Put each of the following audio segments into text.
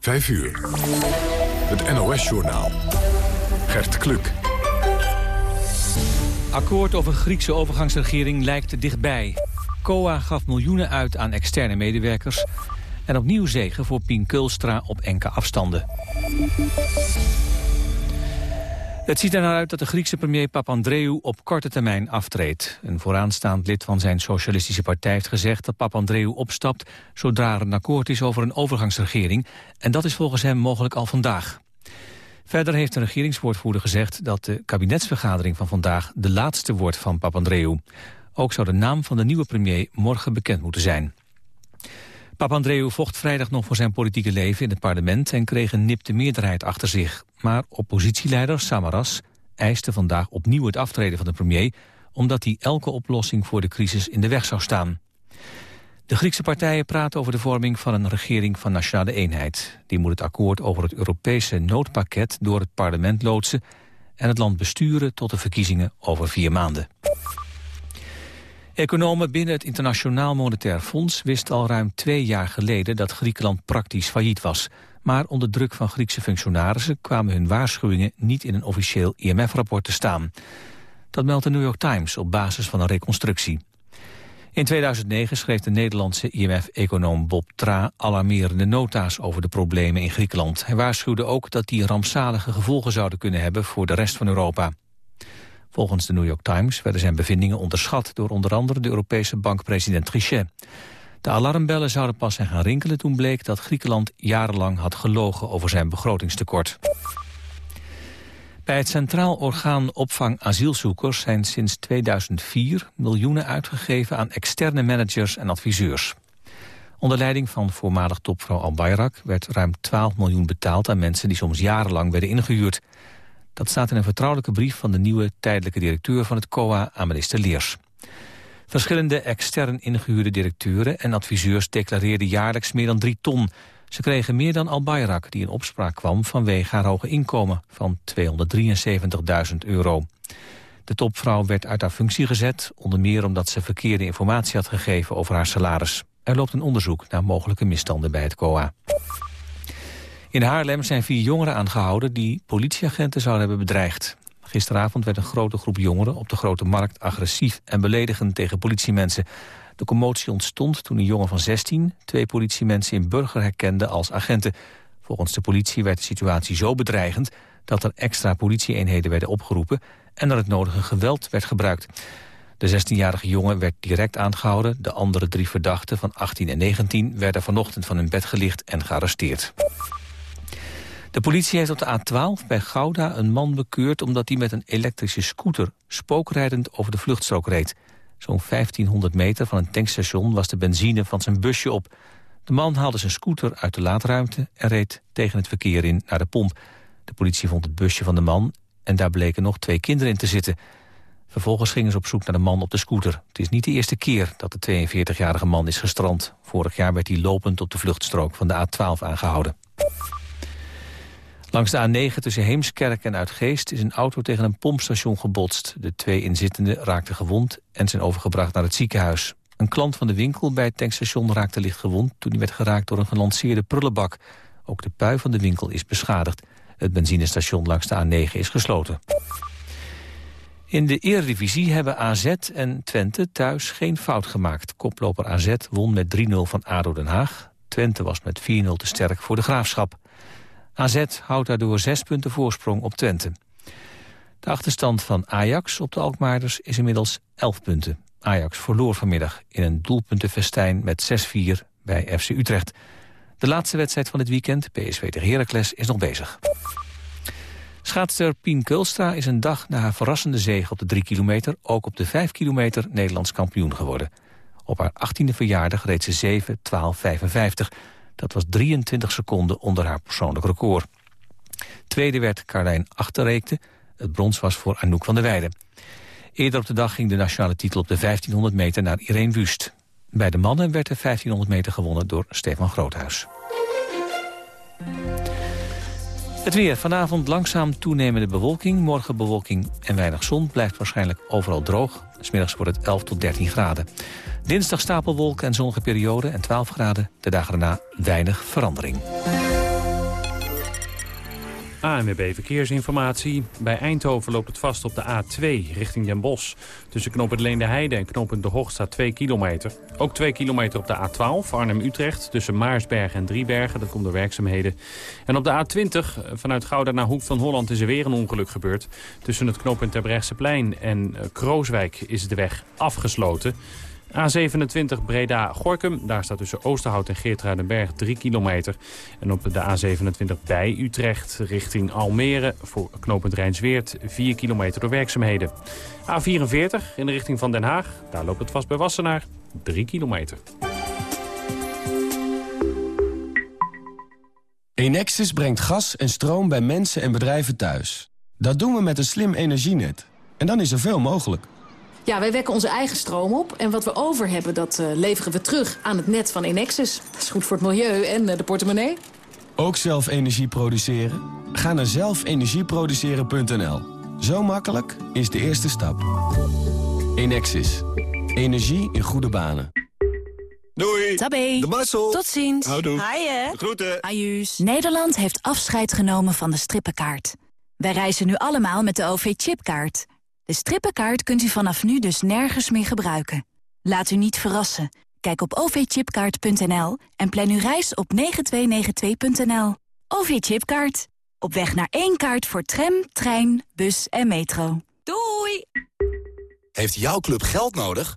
5 uur. Het NOS-journaal. Gert Kluk. Akkoord over Griekse overgangsregering lijkt dichtbij. COA gaf miljoenen uit aan externe medewerkers... en opnieuw zegen voor Pien Kulstra op enkele afstanden. Het ziet er naar uit dat de Griekse premier Papandreou op korte termijn aftreedt. Een vooraanstaand lid van zijn socialistische partij heeft gezegd dat Papandreou opstapt zodra er een akkoord is over een overgangsregering. En dat is volgens hem mogelijk al vandaag. Verder heeft een regeringswoordvoerder gezegd dat de kabinetsvergadering van vandaag de laatste wordt van Papandreou. Ook zou de naam van de nieuwe premier morgen bekend moeten zijn. Papandreou vocht vrijdag nog voor zijn politieke leven in het parlement en kreeg een nipte meerderheid achter zich. Maar oppositieleider Samaras eiste vandaag opnieuw het aftreden van de premier, omdat hij elke oplossing voor de crisis in de weg zou staan. De Griekse partijen praten over de vorming van een regering van nationale eenheid. Die moet het akkoord over het Europese noodpakket door het parlement loodsen en het land besturen tot de verkiezingen over vier maanden. Economen binnen het Internationaal Monetair Fonds wisten al ruim twee jaar geleden dat Griekenland praktisch failliet was. Maar onder druk van Griekse functionarissen kwamen hun waarschuwingen niet in een officieel IMF-rapport te staan. Dat meldt de New York Times op basis van een reconstructie. In 2009 schreef de Nederlandse IMF-econoom Bob Tra alarmerende nota's over de problemen in Griekenland. Hij waarschuwde ook dat die rampzalige gevolgen zouden kunnen hebben voor de rest van Europa. Volgens de New York Times werden zijn bevindingen onderschat... door onder andere de Europese bankpresident Trichet. De alarmbellen zouden pas zijn gaan rinkelen toen bleek dat Griekenland jarenlang had gelogen over zijn begrotingstekort. Bij het Centraal Orgaan Opvang Asielzoekers zijn sinds 2004 miljoenen uitgegeven aan externe managers en adviseurs. Onder leiding van voormalig topvrouw Al Bayrak werd ruim 12 miljoen betaald aan mensen die soms jarenlang werden ingehuurd. Dat staat in een vertrouwelijke brief van de nieuwe tijdelijke directeur van het COA aan minister Leers. Verschillende extern ingehuurde directeuren en adviseurs declareerden jaarlijks meer dan 3 ton. Ze kregen meer dan Al Bayrak, die in opspraak kwam vanwege haar hoge inkomen van 273.000 euro. De topvrouw werd uit haar functie gezet, onder meer omdat ze verkeerde informatie had gegeven over haar salaris. Er loopt een onderzoek naar mogelijke misstanden bij het COA. In Haarlem zijn vier jongeren aangehouden die politieagenten zouden hebben bedreigd. Gisteravond werd een grote groep jongeren op de Grote Markt agressief en beledigend tegen politiemensen. De commotie ontstond toen een jongen van 16 twee politiemensen in Burger herkende als agenten. Volgens de politie werd de situatie zo bedreigend dat er extra politieeenheden werden opgeroepen en dat het nodige geweld werd gebruikt. De 16-jarige jongen werd direct aangehouden. De andere drie verdachten van 18 en 19 werden vanochtend van hun bed gelicht en gearresteerd. De politie heeft op de A12 bij Gouda een man bekeurd... omdat hij met een elektrische scooter spookrijdend over de vluchtstrook reed. Zo'n 1500 meter van een tankstation was de benzine van zijn busje op. De man haalde zijn scooter uit de laadruimte... en reed tegen het verkeer in naar de pomp. De politie vond het busje van de man... en daar bleken nog twee kinderen in te zitten. Vervolgens gingen ze op zoek naar de man op de scooter. Het is niet de eerste keer dat de 42-jarige man is gestrand. Vorig jaar werd hij lopend op de vluchtstrook van de A12 aangehouden. Langs de A9 tussen Heemskerk en Uitgeest is een auto tegen een pompstation gebotst. De twee inzittenden raakten gewond en zijn overgebracht naar het ziekenhuis. Een klant van de winkel bij het tankstation raakte licht gewond... toen hij werd geraakt door een gelanceerde prullenbak. Ook de pui van de winkel is beschadigd. Het benzinestation langs de A9 is gesloten. In de Eredivisie hebben AZ en Twente thuis geen fout gemaakt. Koploper AZ won met 3-0 van ADO Den Haag. Twente was met 4-0 te sterk voor de Graafschap. AZ houdt daardoor zes punten voorsprong op Twente. De achterstand van Ajax op de Alkmaarders is inmiddels 11 punten. Ajax verloor vanmiddag in een doelpuntenfestijn met 6-4 bij FC Utrecht. De laatste wedstrijd van dit weekend, PSV tegen Heracles, is nog bezig. Schaatster Pien Kulstra is een dag na haar verrassende zege op de 3 kilometer... ook op de 5 kilometer Nederlands kampioen geworden. Op haar 18e verjaardag reed ze 7, 12, 55... Dat was 23 seconden onder haar persoonlijk record. Tweede werd Carlijn Achterreekte. Het brons was voor Anouk van der Weijden. Eerder op de dag ging de nationale titel op de 1500 meter naar Irene Wust. Bij de mannen werd de 1500 meter gewonnen door Stefan Groothuis. Het weer. Vanavond langzaam toenemende bewolking. Morgen bewolking en weinig zon. Blijft waarschijnlijk overal droog. Smiddags wordt het 11 tot 13 graden. Dinsdag stapelwolken en zonnige periode en 12 graden. De dagen daarna weinig verandering. ANWB Verkeersinformatie. Bij Eindhoven loopt het vast op de A2 richting Den Bosch. Tussen knooppunt Leende Heide en knooppunt De Hoog staat 2 kilometer. Ook 2 kilometer op de A12 Arnhem-Utrecht tussen Maarsberg en Driebergen. Dat komt door werkzaamheden. En op de A20 vanuit Gouda naar Hoek van Holland is er weer een ongeluk gebeurd. Tussen het knooppunt Terbrechtseplein en Krooswijk is de weg afgesloten. A27 Breda-Gorkum, daar staat tussen Oosterhout en Geertruidenberg 3 kilometer. En op de A27 bij Utrecht richting Almere voor knooppunt Rijnsweert 4 kilometer door werkzaamheden. A44 in de richting van Den Haag, daar loopt het vast bij Wassenaar 3 kilometer. Enexis brengt gas en stroom bij mensen en bedrijven thuis. Dat doen we met een slim energienet. En dan is er veel mogelijk. Ja, wij wekken onze eigen stroom op. En wat we over hebben, dat uh, leveren we terug aan het net van Enexis. Dat is goed voor het milieu en uh, de portemonnee. Ook zelf energie produceren? Ga naar zelfenergieproduceren.nl. Zo makkelijk is de eerste stap. Enexis. Energie in goede banen. Doei. Tabé. De Marcel. Tot ziens. Houdoe. Haaien. Groeten. Ajuus. Nederland heeft afscheid genomen van de strippenkaart. Wij reizen nu allemaal met de OV-chipkaart... De strippenkaart kunt u vanaf nu dus nergens meer gebruiken. Laat u niet verrassen. Kijk op ovchipkaart.nl en plan uw reis op 9292.nl. OV-chipkaart. Op weg naar één kaart voor tram, trein, bus en metro. Doei! Heeft jouw club geld nodig?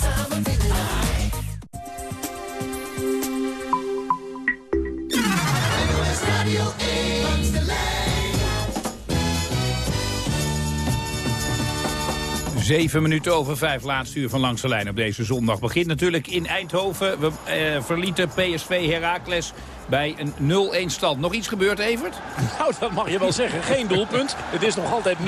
7 minuten over vijf, laatste uur van Langs de Lijn op deze zondag. Begint natuurlijk in Eindhoven. We eh, verlieten PSV Heracles bij een 0-1 stand. Nog iets gebeurd, Evert? Nou, dat mag je wel zeggen. Geen doelpunt. Het is nog altijd 0-1.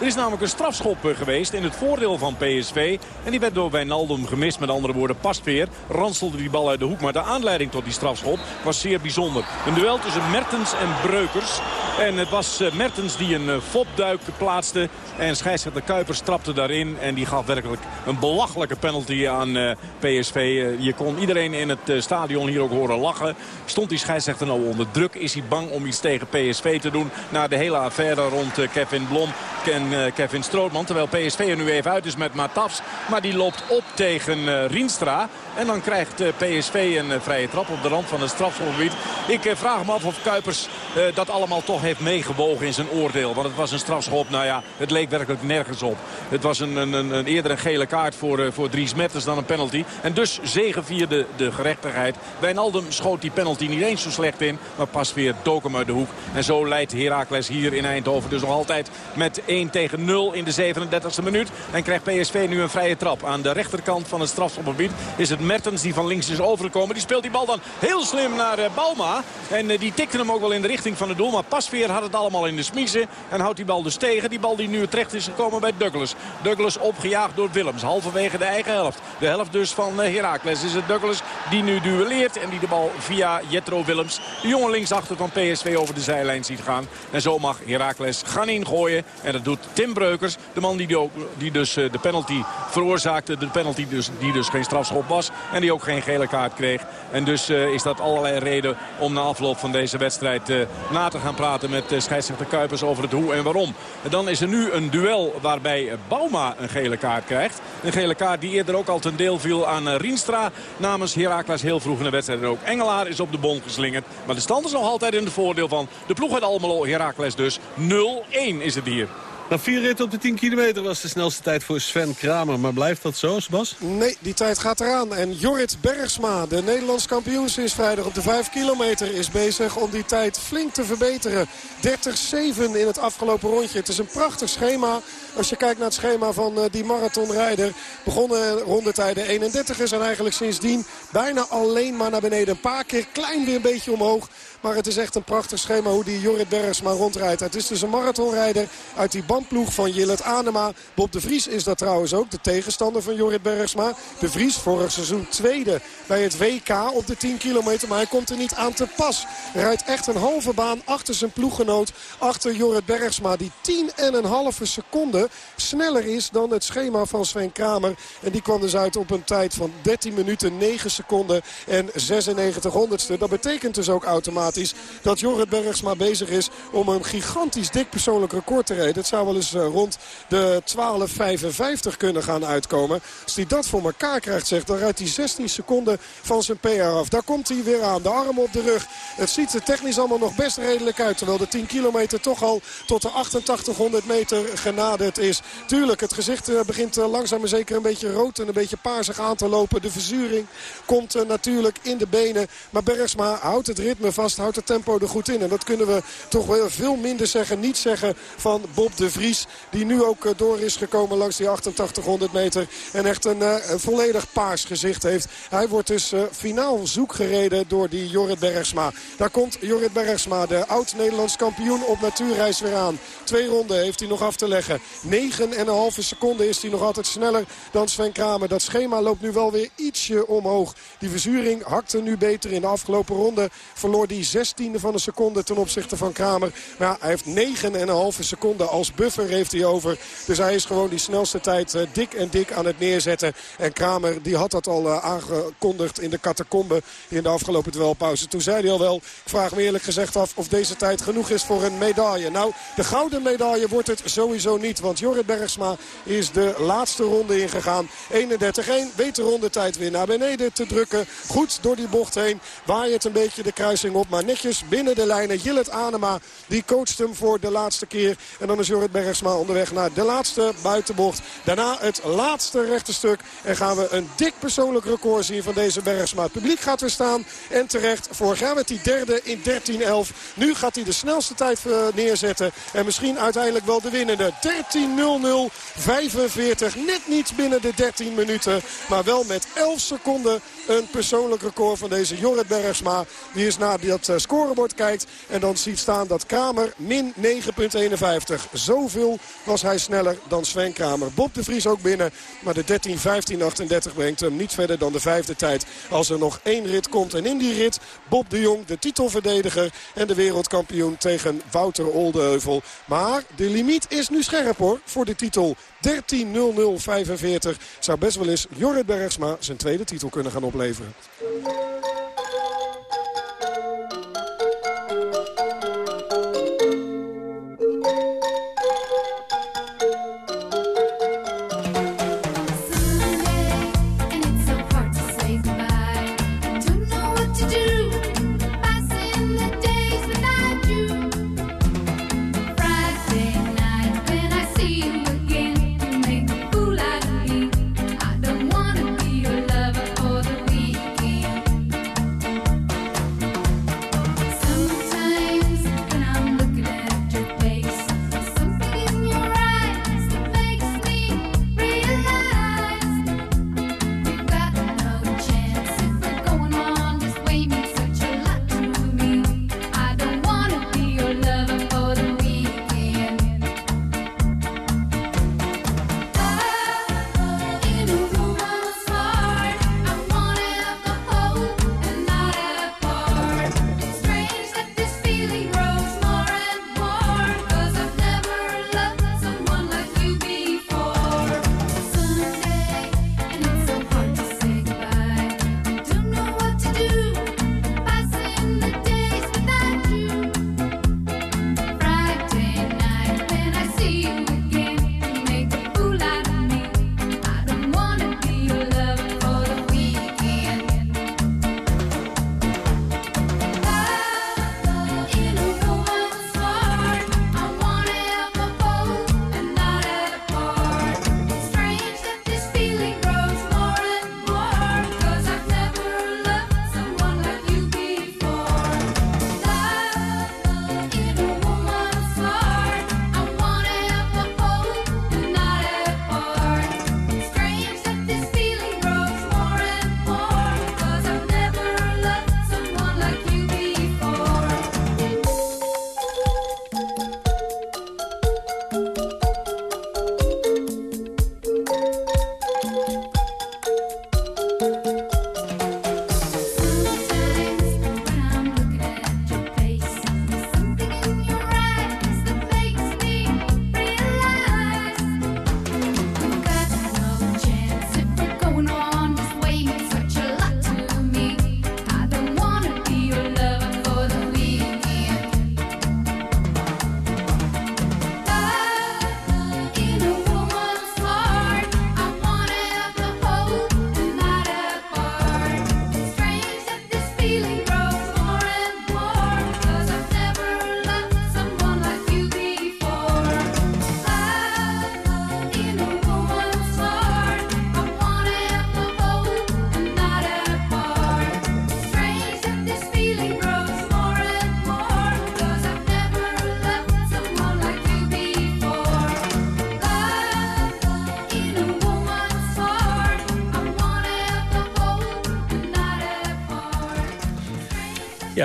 Er is namelijk een strafschop eh, geweest in het voordeel van PSV. En die werd door Wijnaldum gemist. Met andere woorden, Pasveer ranselde die bal uit de hoek. Maar de aanleiding tot die strafschop was zeer bijzonder. Een duel tussen Mertens en Breukers. En het was eh, Mertens die een eh, fopduik plaatste. En scheidsrechter Kuipers trapte daarin. En die gaf werkelijk een belachelijke penalty aan PSV. Je kon iedereen in het stadion hier ook horen lachen. Stond die scheidsrechter nou onder druk? Is hij bang om iets tegen PSV te doen? Na de hele affaire rond eh, Kevin Blom en eh, Kevin Strootman. Terwijl PSV er nu even uit is met Matafs. Maar die loopt op tegen eh, Rienstra. En dan krijgt PSV een vrije trap op de rand van het strafschopgebied. Ik vraag me af of Kuipers dat allemaal toch heeft meegewogen in zijn oordeel. Want het was een strafschop. Nou ja, het leek werkelijk nergens op. Het was een, een, een eerder gele kaart voor, voor Dries Mertens dan een penalty. En dus zegevierde de gerechtigheid. Wijnaldum schoot die penalty niet eens zo slecht in. Maar pas weer dook hem uit de hoek. En zo leidt Heracles hier in Eindhoven dus nog altijd met 1 tegen 0 in de 37e minuut. En krijgt PSV nu een vrije trap. Aan de rechterkant van het strafschopgebied is het Mertens die van links is overgekomen. Die speelt die bal dan heel slim naar uh, Bauma. En uh, die tikte hem ook wel in de richting van het doel. Maar Pasveer had het allemaal in de smiezen. En houdt die bal dus tegen. Die bal die nu terecht is gekomen bij Douglas. Douglas opgejaagd door Willems. Halverwege de eigen helft. De helft dus van uh, Heracles is het Douglas die nu duelleert. En die de bal via Jetro Willems, de jongen linksachter van PSV, over de zijlijn ziet gaan. En zo mag Heracles gaan ingooien. En dat doet Tim Breukers, de man die, die dus eh, de penalty veroorzaakte. De penalty dus, die dus geen strafschop was. En die ook geen gele kaart kreeg. En dus uh, is dat allerlei reden om na afloop van deze wedstrijd uh, na te gaan praten met scheidsrechter Kuipers over het hoe en waarom. En dan is er nu een duel waarbij Bauma een gele kaart krijgt. Een gele kaart die eerder ook al ten deel viel aan Rienstra namens Heracles heel vroeg in de wedstrijd. En ook Engelaar is op de bon geslingerd. Maar de stand is nog altijd in het voordeel van de ploeg uit Almelo. Heracles dus 0-1 is het hier. Na vier ritten op de 10 kilometer was de snelste tijd voor Sven Kramer. Maar blijft dat zo, Bas? Nee, die tijd gaat eraan. En Jorrit Bergsma, de Nederlands kampioen sinds vrijdag op de 5 kilometer... is bezig om die tijd flink te verbeteren. 30-7 in het afgelopen rondje. Het is een prachtig schema. Als je kijkt naar het schema van uh, die marathonrijder. Begonnen rondetijden 31 is en eigenlijk sindsdien bijna alleen maar naar beneden. Een paar keer klein weer een beetje omhoog. Maar het is echt een prachtig schema hoe die Jorrit Bergsma rondrijdt. Het is dus een marathonrijder uit die bandploeg van Jillet Anema. Bob de Vries is dat trouwens ook, de tegenstander van Jorrit Bergsma. De Vries vorig seizoen tweede bij het WK op de 10 kilometer. Maar hij komt er niet aan te pas. Rijdt echt een halve baan achter zijn ploeggenoot. Achter Jorrit Bergsma die 10 en een halve seconde sneller is dan het schema van Sven Kramer. En die kwam dus uit op een tijd van 13 minuten 9 seconden en 96 honderdste. Dat betekent dus ook automatisch dat Jorrit Bergsma bezig is om een gigantisch dik persoonlijk record te rijden. Het zou wel eens eh, rond de 12.55 kunnen gaan uitkomen. Als hij dat voor elkaar krijgt, zegt, dan rijdt hij 16 seconden van zijn PR af. Daar komt hij weer aan. De arm op de rug. Het ziet er technisch allemaal nog best redelijk uit. Terwijl de 10 kilometer toch al tot de 8800 meter genaderd is. Tuurlijk, het gezicht eh, begint eh, langzaam en zeker een beetje rood en een beetje paarsig aan te lopen. De verzuring komt natuurlijk in de benen. Maar Bergsma houdt het ritme vast, houdt het tempo er goed in. En dat kunnen we toch wel veel minder zeggen, niet zeggen van Bob de Vries. Die nu ook eh, door is gekomen langs die 8800 meter. En echt een, uh, volledig paars gezicht heeft. Hij wordt dus uh, finaal zoek gereden door die Jorrit Bergsma. Daar komt Jorrit Bergsma, de oud-Nederlands kampioen op natuurreis weer aan. Twee ronden heeft hij nog af te leggen. 9,5 seconden is hij nog altijd sneller dan Sven Kramer. Dat schema loopt nu wel weer ietsje omhoog. Die verzuring hakte nu beter in de afgelopen ronde. Verloor die 16e van een seconde ten opzichte van Kramer. Maar ja, hij heeft 9,5 seconden als buffer heeft hij over. Dus hij is gewoon die snelste tijd uh, dik en dik aan het neerzetten. En Kramer die had dat al uh, aangekondigd in de catacombe in de afgelopen duelpauze. Toen zei hij al wel, ik vraag me eerlijk gezegd af of deze tijd genoeg is voor een medaille. Nou, de gouden medaille wordt het sowieso niet. Want Jorrit Bergsma is de laatste ronde ingegaan. 31-1, weet de rondetijd weer naar beneden te drukken. Goed door die bocht heen, waait een beetje de kruising op. Maar netjes binnen de lijnen. Jillet Anema, die coacht hem voor de laatste keer. En dan is Jorrit Bergsma onderweg naar de laatste buitenbocht. Daarna het laatste rechte stuk. En gaan we een dik persoonlijk record zien van deze Bergsma. Het publiek gaat weer staan. En terecht, vorig jaar werd hij derde in 13-11. Nu gaat hij de snelste tijd neerzetten. En misschien uiteindelijk wel de winnende. 13-0-0, 45. Net niet binnen de 13 minuten. Maar wel met 11 seconden een persoonlijk record van deze Jorrit Bergsma. Die is naar dat scorebord kijkt. En dan ziet staan dat Kramer min 9,51. Zoveel was hij sneller dan Sven Kramer. Bob de Vries ook binnen. Maar de 13-15-38 brengt hem niet verder dan de vijfde tijd. Als er nog één rit komt. En in die rit Bob de Jong, de titelverdediger en de wereldkampioen tegen Wouter Oldeheuvel. Maar de limiet is nu scherp hoor voor de titel. 13.00.45 zou best wel eens Jorrit Bergsma zijn tweede titel kunnen gaan opleveren.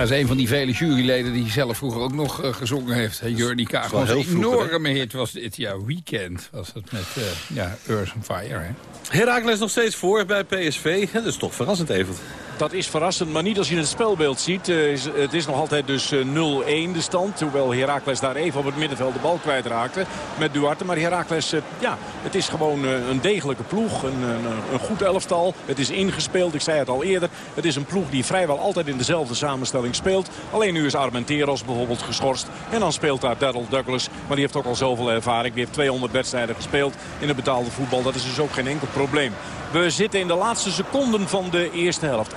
Is een van die vele juryleden die zelf vroeger ook nog uh, gezongen heeft. Jurnie Kaag. Een enorme hit was dit jaar. Weekend was het met uh, ja, Earth and Fire. Hè? Herakles nog steeds voor bij PSV. Dat is toch verrassend even. Dat is verrassend, maar niet als je het spelbeeld ziet. Is, het is nog altijd dus 0-1 de stand. Hoewel Herakles daar even op het middenveld de bal kwijtraakte met Duarte. Maar Herakles, ja, het is gewoon een degelijke ploeg. Een, een, een goed elftal. Het is ingespeeld, ik zei het al eerder. Het is een ploeg die vrijwel altijd in dezelfde samenstelling speelt. Alleen nu is Armenteros bijvoorbeeld geschorst. En dan speelt daar Daryl Douglas. Maar die heeft ook al zoveel ervaring. Die heeft 200 wedstrijden gespeeld in het betaalde voetbal. Dat is dus ook geen enkel probleem. We zitten in de laatste seconden van de eerste helft.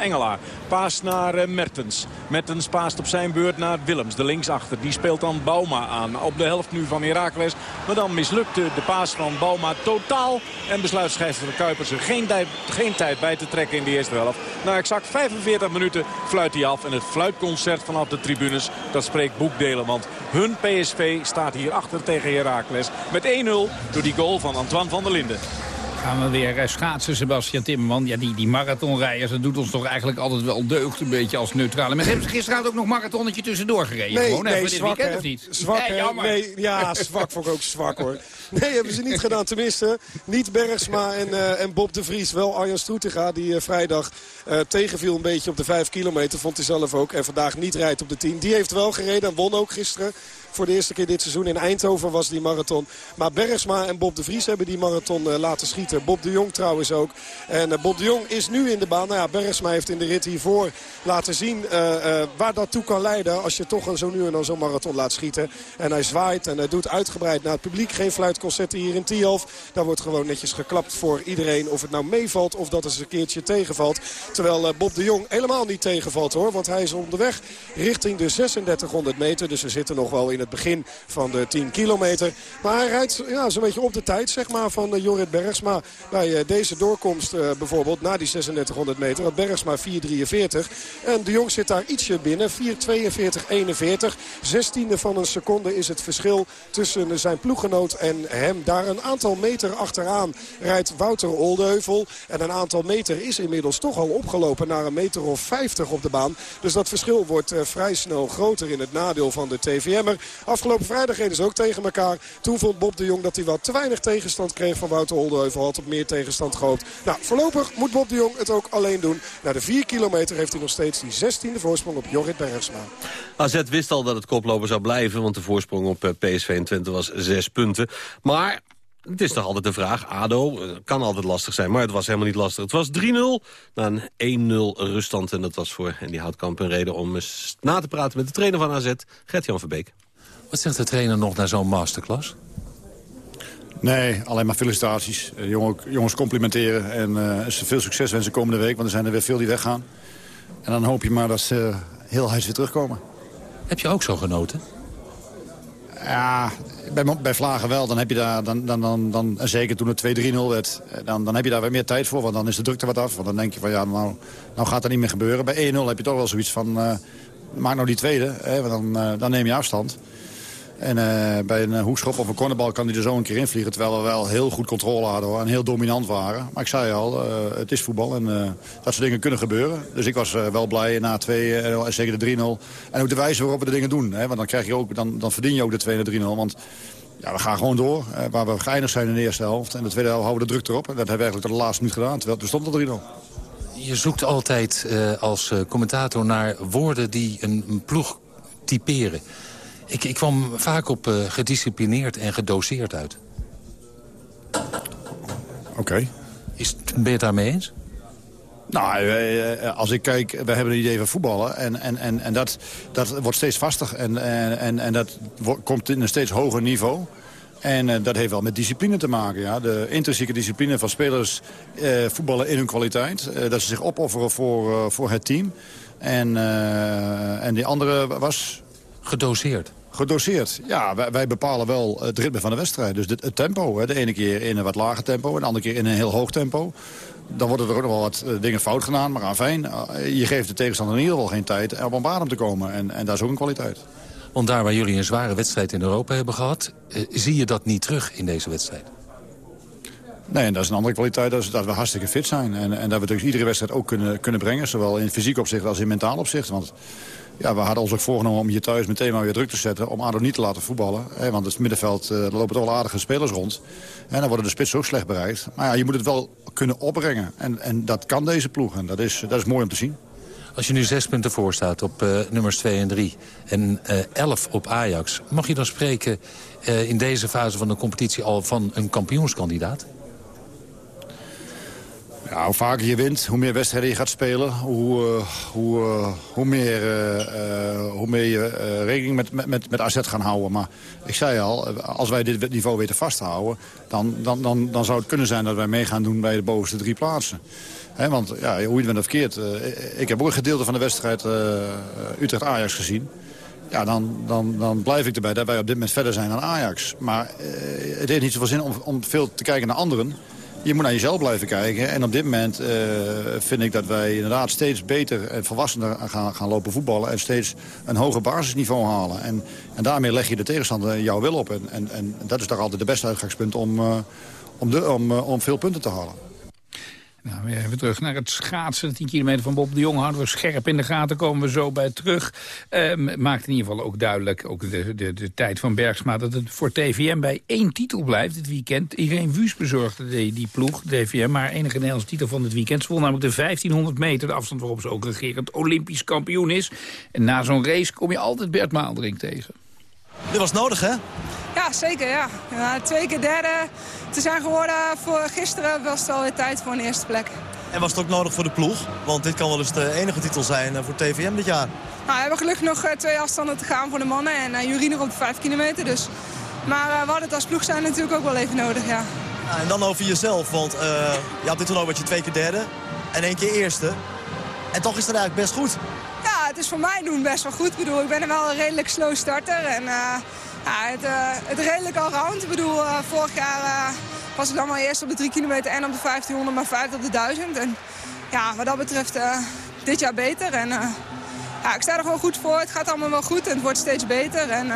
Paast naar uh, Mertens. Mertens paast op zijn beurt naar Willems, de linksachter. Die speelt dan Bauma aan op de helft nu van Heracles. Maar dan mislukte de paas van Bauma totaal. En besluit scheidsrechter Kuipers er geen, geen tijd bij te trekken in de eerste helft. Na exact 45 minuten fluit hij af. En het fluitconcert vanaf de tribunes, dat spreekt boekdelen. Want hun PSV staat hier achter tegen Heracles. Met 1-0 door die goal van Antoine van der Linden gaan we weer eh, schaatsen, Sebastian Timmerman. Ja, die, die marathonrijders, dat doet ons toch eigenlijk altijd wel deugd een beetje als neutrale. Maar hebben ze gisteravond ook nog marathonnetje tussendoor gereden? Nee, gewoon, nee, dit zwak, weekend, of niet? Zwak, nee, jammer. Nee, ja, zwak vond ik ook zwak, hoor. Nee, hebben ze niet gedaan. Tenminste, niet Bergsma en, uh, en Bob de Vries. Wel Arjan Stroetega, die uh, vrijdag uh, tegenviel een beetje op de 5 kilometer. Vond hij zelf ook. En vandaag niet rijdt op de 10. Die heeft wel gereden en won ook gisteren. Voor de eerste keer dit seizoen in Eindhoven was die marathon. Maar Bergsma en Bob de Vries hebben die marathon uh, laten schieten. Bob de Jong trouwens ook. En uh, Bob de Jong is nu in de baan. Nou ja, Bergsma heeft in de rit hiervoor laten zien uh, waar dat toe kan leiden. Als je toch zo nu en dan zo'n marathon laat schieten. En hij zwaait en hij doet uitgebreid naar het publiek. Geen fluitconcerten hier in Tialf. Daar wordt gewoon netjes geklapt voor iedereen. Of het nou meevalt of dat eens een keertje tegenvalt. Terwijl Bob de Jong helemaal niet tegenvalt hoor. Want hij is onderweg richting de 3600 meter. Dus we zitten nog wel in het begin van de 10 kilometer. Maar hij rijdt ja, zo'n beetje op de tijd zeg maar, van uh, Jorrit Bergsma. Bij uh, deze doorkomst uh, bijvoorbeeld na die 3600 meter had Bergsma 4.43. En de Jong zit daar ietsje binnen. 4.42.41. Zestiende van een seconde is het verschil tussen zijn ploeggenoot en hem. Daar een aantal meter achteraan rijdt Wouter Oldeheuvel. En een aantal meter is inmiddels toch al opgelopen naar een meter of 50 op de baan. Dus dat verschil wordt vrij snel groter in het nadeel van de TVM'er. Afgelopen vrijdag reden ze ook tegen elkaar. Toen vond Bob de Jong dat hij wel te weinig tegenstand kreeg van Wouter Oldeheuvel. Had op meer tegenstand gehoopt. Nou, voorlopig moet Bob de Jong het ook alleen doen. Na de 4 kilometer heeft hij nog steeds die 16e voorsprong op Jorrit Bergsma. AZ wist al dat het koploper zou blijven, want de voorsprong op eh, PSV en Twente was 6 punten. Maar het is toch altijd de vraag. ADO eh, kan altijd lastig zijn, maar het was helemaal niet lastig. Het was 3-0 na een 1-0 ruststand. En dat was voor die Houtkamp een reden om eens na te praten met de trainer van AZ, Gert-Jan Verbeek. Wat zegt de trainer nog naar zo'n masterclass? Nee, alleen maar felicitaties. Uh, jongens complimenteren en uh, veel succes wensen komende week. Want er zijn er weer veel die weggaan. En dan hoop je maar dat ze heel huis weer terugkomen. Heb je ook zo genoten? Ja, bij, bij Vlagen wel. Dan heb je daar, dan, dan, dan, dan, zeker toen het 2-3-0 werd, dan, dan heb je daar weer meer tijd voor. Want dan is de druk er wat af. Want dan denk je van ja, nou, nou gaat dat niet meer gebeuren. Bij 1-0 heb je toch wel zoiets van, uh, maak nou die tweede. Hè, want dan, dan neem je afstand. En uh, bij een hoekschop of een cornerbal kan hij er zo een keer invliegen. Terwijl we wel heel goed controle hadden hoor, en heel dominant waren. Maar ik zei al, uh, het is voetbal en dat soort dingen kunnen gebeuren. Dus ik was wel blij na twee, en zeker de 3-0. En ook de wijze waarop we de dingen doen. Hè? Want dan, krijg je ook, dan, dan verdien je ook de 2 en de 3-0. Want ja, we gaan gewoon door. waar we geëindigd zijn in de eerste helft. En de tweede helft houden we de druk erop. En dat hebben we eigenlijk tot de laatste minuut gedaan. Terwijl er stond al 3-0. Je zoekt altijd als commentator naar woorden die een ploeg typeren. Ik, ik kwam vaak op uh, gedisciplineerd en gedoseerd uit. Oké. Okay. Ben je het daarmee eens? Nou, als ik kijk, we hebben een idee van voetballen. En, en, en, en dat, dat wordt steeds vaster. En, en, en dat komt in een steeds hoger niveau. En dat heeft wel met discipline te maken. Ja. De intrinsieke discipline van spelers uh, voetballen in hun kwaliteit. Uh, dat ze zich opofferen voor, voor het team. En, en die andere was... Gedoseerd. Gedoseerd. Ja, wij, wij, bepalen wel het ritme van de wedstrijd. Dus het, het tempo. Hè. De ene keer in een wat lager tempo en de andere keer in een heel hoog tempo. Dan worden er ook nog wel wat dingen fout gedaan. Maar aan fijn, je geeft de tegenstander in ieder geval geen tijd om op adem te komen. En, en dat is ook een kwaliteit. Want daar waar jullie een zware wedstrijd in Europa hebben gehad... Eh, zie je dat niet terug in deze wedstrijd? Nee, en dat is een andere kwaliteit, dat, is dat we hartstikke fit zijn. En, en dat we dus iedere wedstrijd ook kunnen, kunnen brengen. Zowel in fysiek opzicht als in mentaal opzicht. Want ja, we hadden ons ook voorgenomen om hier thuis meteen maar weer druk te zetten... om ADO niet te laten voetballen. Hè, want het middenveld uh, lopen toch wel aardige spelers rond. En dan worden de spitsen ook slecht bereikt. Maar ja, je moet het wel kunnen opbrengen. En, en dat kan deze ploeg. En dat is, dat is mooi om te zien. Als je nu zes punten voor staat op uh, nummers 2 en 3 en uh, 11 op Ajax... mag je dan spreken in deze fase van de competitie al van een kampioenskandidaat? Ja, hoe vaker je wint, hoe meer wedstrijden je gaat spelen... hoe, uh, hoe, uh, hoe, meer, uh, hoe je rekening met, met, met AZ gaan houden. Maar ik zei al, als wij dit niveau weten vasthouden... Dan, dan, dan, dan zou het kunnen zijn dat wij mee gaan doen bij de bovenste drie plaatsen. Want ja, hoe je het bent of verkeerd... ik heb ook een gedeelte van de wedstrijd Utrecht-Ajax gezien. Ja, dan, dan, dan blijf ik erbij dat wij op dit moment verder zijn dan Ajax. Maar het heeft niet zoveel zin om, om veel te kijken naar anderen je moet naar jezelf blijven kijken. En op dit moment uh, vind ik dat wij inderdaad steeds beter en volwassener gaan, gaan lopen voetballen. En steeds een hoger basisniveau halen. En, en daarmee leg je de tegenstander jouw wil op. En, en, en dat is toch altijd de beste uitgangspunt om, uh, om, de, om, uh, om veel punten te halen. Nou, weer even terug naar het schaatsen. 10 kilometer van Bob de Jong houden we scherp in de gaten. Komen we zo bij terug. Uh, maakt in ieder geval ook duidelijk, ook de, de, de tijd van Bergsma... dat het voor TVM bij één titel blijft dit weekend. Irene Wüst bezorgde die, die ploeg, TVM, maar enige Nederlandse titel van het weekend. Ze won namelijk de 1500 meter, de afstand waarop ze ook regerend Olympisch kampioen is. En na zo'n race kom je altijd Bert Maaldrink tegen. Dit was nodig, hè? Ja, zeker, ja. ja. Twee keer derde te zijn geworden voor gisteren was het alweer tijd voor een eerste plek. En was het ook nodig voor de ploeg? Want dit kan wel eens de enige titel zijn eh, voor TVM dit jaar. Nou, we hebben gelukkig nog eh, twee afstanden te gaan voor de mannen en uh, Jurie nog op de vijf kilometer. Dus. Maar uh, we hadden het als ploeg zijn natuurlijk ook wel even nodig, ja. ja en dan over jezelf, want uh, ja, op dit toernooi werd je twee keer derde en één keer eerste. En toch is het eigenlijk best goed. Het is voor mij doen best wel goed. Ik bedoel, ik ben wel een redelijk slow starter en... Ja, het, uh, het redelijk allround. Ik bedoel, uh, vorig jaar was ik dan maar eerst op de 3 kilometer en op de 1500, maar vijf op de 1000. En ja, wat dat betreft dit jaar beter. En ja, ik sta er gewoon goed voor. Het gaat allemaal wel goed en het wordt steeds beter. En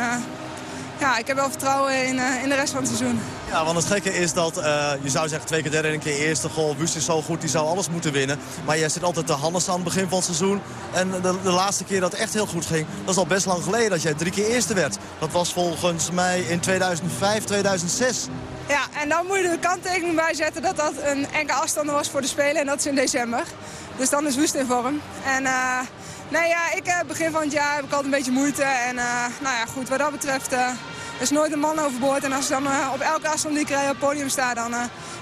ja, ik heb wel vertrouwen in, in de rest van het seizoen. Ja, want het gekke is dat, uh, je zou zeggen twee keer derde en een keer eerste. Goh, Wust is zo goed, die zou alles moeten winnen. Maar jij zit altijd te Hannes aan het begin van het seizoen. En de, de, laatste keer dat het echt heel goed ging, dat is al best lang geleden dat jij drie keer eerste werd. Dat was volgens mij in 2005, 2006. Ja, en dan moet je de kanttekening bij zetten dat dat een enkele afstand was voor de Spelen. En dat is in december. Dus dan is Wust in vorm. En... Uh, Nee, ja, ik, uh, begin van het jaar heb ik altijd een beetje moeite. En nou ja, goed, wat dat betreft uh, is nooit een man overboord. En als ik dan op elke afstand die ik op het podium sta, dan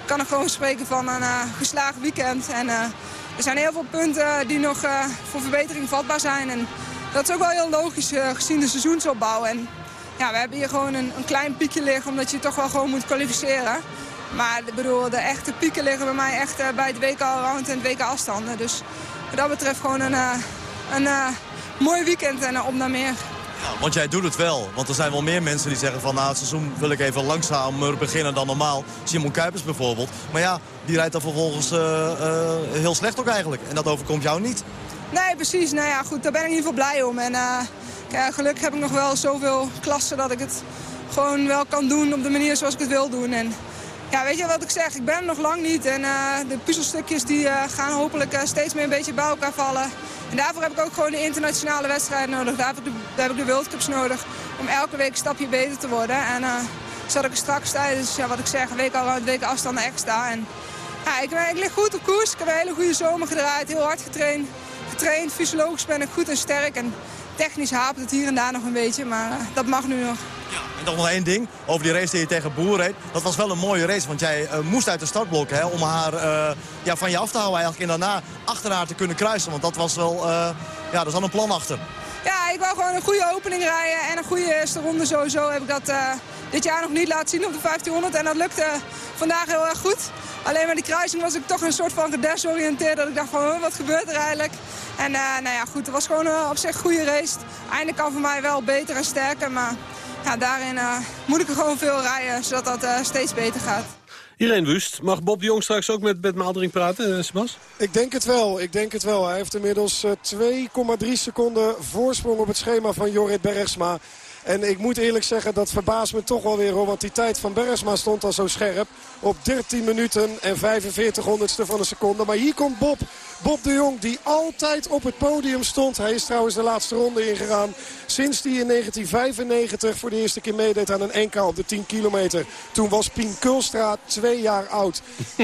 kan ik gewoon spreken van een geslaagd weekend. En er zijn heel veel punten die nog voor verbetering vatbaar zijn. En dat is ook wel heel logisch gezien de seizoensopbouw. En ja, we hebben hier gewoon een, een klein piekje liggen, omdat je toch wel gewoon moet kwalificeren. Maar bedoel, de echte pieken liggen bij mij echt bij het WK Allround en het WK afstanden. Dus wat dat betreft gewoon een een uh, mooi weekend en op naar meer. Ja, want jij doet het wel. Want er zijn wel meer mensen die zeggen van... nou, het seizoen wil ik even langzamer beginnen dan normaal. Simon Kuipers bijvoorbeeld. Maar ja, die rijdt dan vervolgens uh, heel slecht ook eigenlijk. En dat overkomt jou niet. Nee, precies. Nou ja, goed, daar ben ik in ieder geval blij om. En ja, gelukkig heb ik nog wel zoveel klassen dat ik het gewoon wel kan doen op de manier zoals ik het wil doen. En ja, weet je wat ik zeg? Ik ben nog lang niet. En de puzzelstukjes die gaan hopelijk steeds meer een beetje bij elkaar vallen. En daarvoor heb ik ook gewoon de internationale wedstrijden nodig. Daarvoor heb ik de, heb ik de World Cups nodig om elke week een stapje beter te worden. En zodat ik straks tijdens, ja, wat ik zeg, een week al een week afstand extra. En ja, ik, ik lig goed op koers. Ik heb een hele goede zomer gedraaid, heel hard getraind. Getraind, fysiologisch ben ik goed en sterk. En technisch hapert het hier en daar nog een beetje, maar dat mag nu nog. En dan nog één ding over die race die je tegen Boer reed. Dat was wel een mooie race, want jij uh, moest uit de startblok hè, om haar uh, ja, van je af te houden eigenlijk. En daarna achter haar te kunnen kruisen, want dat was wel, ja, daar zat een plan achter. Ja, ik wou gewoon een goede opening rijden en een goede eerste ronde sowieso. Heb ik dat dit jaar nog niet laten zien op de 1500 en dat lukte vandaag heel erg goed. Alleen met die kruising was ik toch een soort van gedesoriënteerd. Dat ik dacht van, wat gebeurt er eigenlijk? En uh, nou ja, goed, het was gewoon uh, op zich een goede race. Eindelijk kan voor mij wel beter en sterker. Maar ja, daarin uh, moet ik er gewoon veel rijden, zodat dat steeds beter gaat. Irene Wust, mag Bob de Jong straks ook met Bert Maaldering praten, Sebas? Ik denk het wel, ik denk het wel. Hij heeft inmiddels 2,3 seconden voorsprong op het schema van Jorrit Bergsma. En ik moet eerlijk zeggen, dat verbaast me toch wel weer hoor. Want die tijd van Bergsma stond al zo scherp. Op 13 minuten en 45 honderdste van een seconde. Maar hier komt Bob Bob de Jong die altijd op het podium stond. Hij is trouwens de laatste ronde ingegaan. Sinds hij in 1995 voor de eerste keer meedeed aan een NK op de 10 kilometer. Toen was Pien Kulstra twee jaar oud.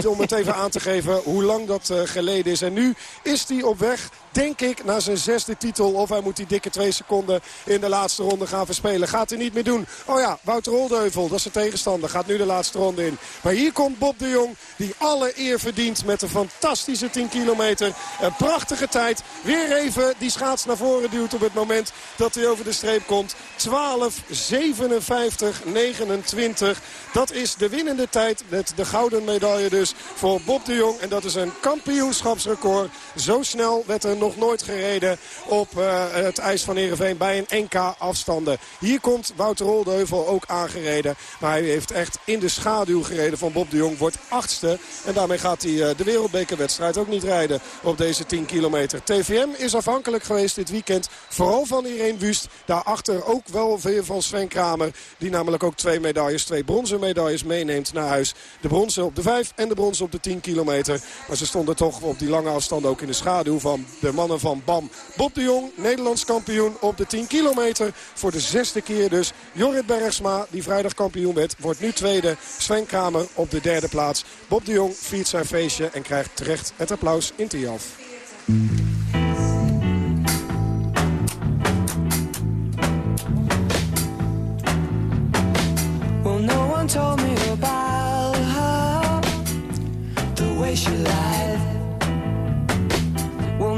Om het even aan te geven hoe lang dat uh, geleden is. En nu is hij op weg denk ik, naar zijn zesde titel. Of hij moet die dikke twee seconden in de laatste ronde gaan verspelen. Gaat hij niet meer doen. Oh ja, Wouter Oldeuvel, dat is zijn tegenstander. Gaat nu de laatste ronde in. Maar hier komt Bob de Jong, die alle eer verdient met een fantastische 10 kilometer. Een prachtige tijd. Weer even die schaats naar voren duwt op het moment dat hij over de streep komt. 12, 57, 29. Dat is de winnende tijd met de gouden medaille dus voor Bob de Jong. En dat is een kampioenschapsrecord. Zo snel werd er nog nooit gereden op uh, het ijs van Heerenveen bij een NK afstanden. Hier komt Wouter Oldeuvel ook aangereden. Maar hij heeft echt in de schaduw gereden van Bob de Jong. Wordt achtste. En daarmee gaat hij uh, de wereldbekerwedstrijd ook niet rijden op deze 10 kilometer. TVM is afhankelijk geweest dit weekend. Vooral van Irene Wust. Daarachter ook wel weer van Sven Kramer. Die namelijk ook twee medailles, twee bronzen medailles meeneemt naar huis. De bronzen op de 5 en de bronzen op de 10 kilometer. Maar ze stonden toch op die lange afstand ook in de schaduw van de mannen van BAM. Bob de Jong, Nederlands kampioen op de 10 kilometer. Voor de zesde keer dus. Jorrit Bergsma, die vrijdag kampioen werd, wordt nu tweede. Sven Kramer op de derde plaats. Bob de Jong viert zijn feestje en krijgt terecht het applaus in lied.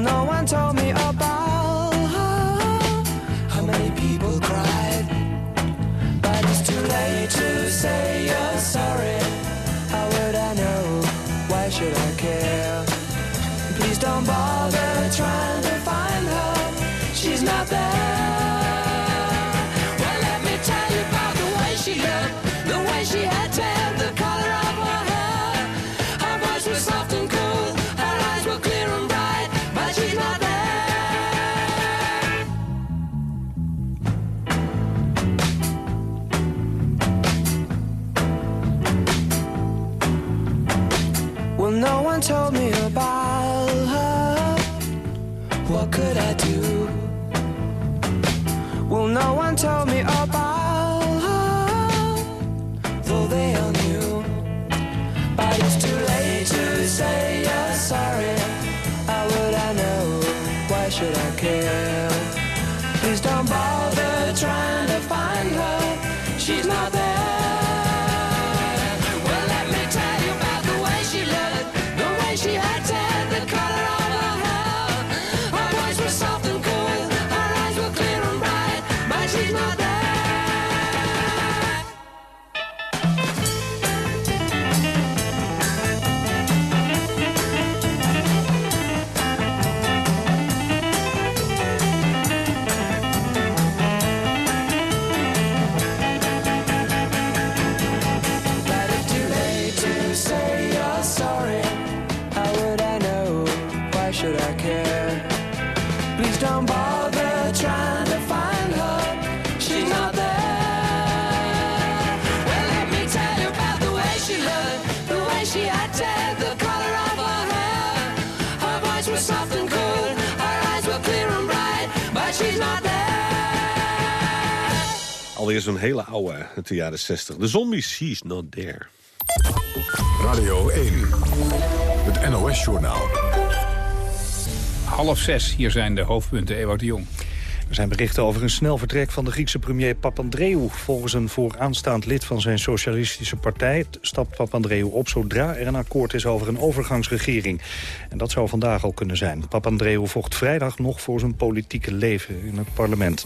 No one told me about how many people cried. But it's too late to say Alweer zo'n hele oude uit de jaren 60. De zombies, she's not there. Radio 1, het NOS-journaal. Half zes, hier zijn de hoofdpunten. Ewout de Jong. Er zijn berichten over een snel vertrek van de Griekse premier Papandreou. Volgens een vooraanstaand lid van zijn socialistische partij... stapt Papandreou op zodra er een akkoord is over een overgangsregering. En dat zou vandaag al kunnen zijn. Papandreou vocht vrijdag nog voor zijn politieke leven in het parlement.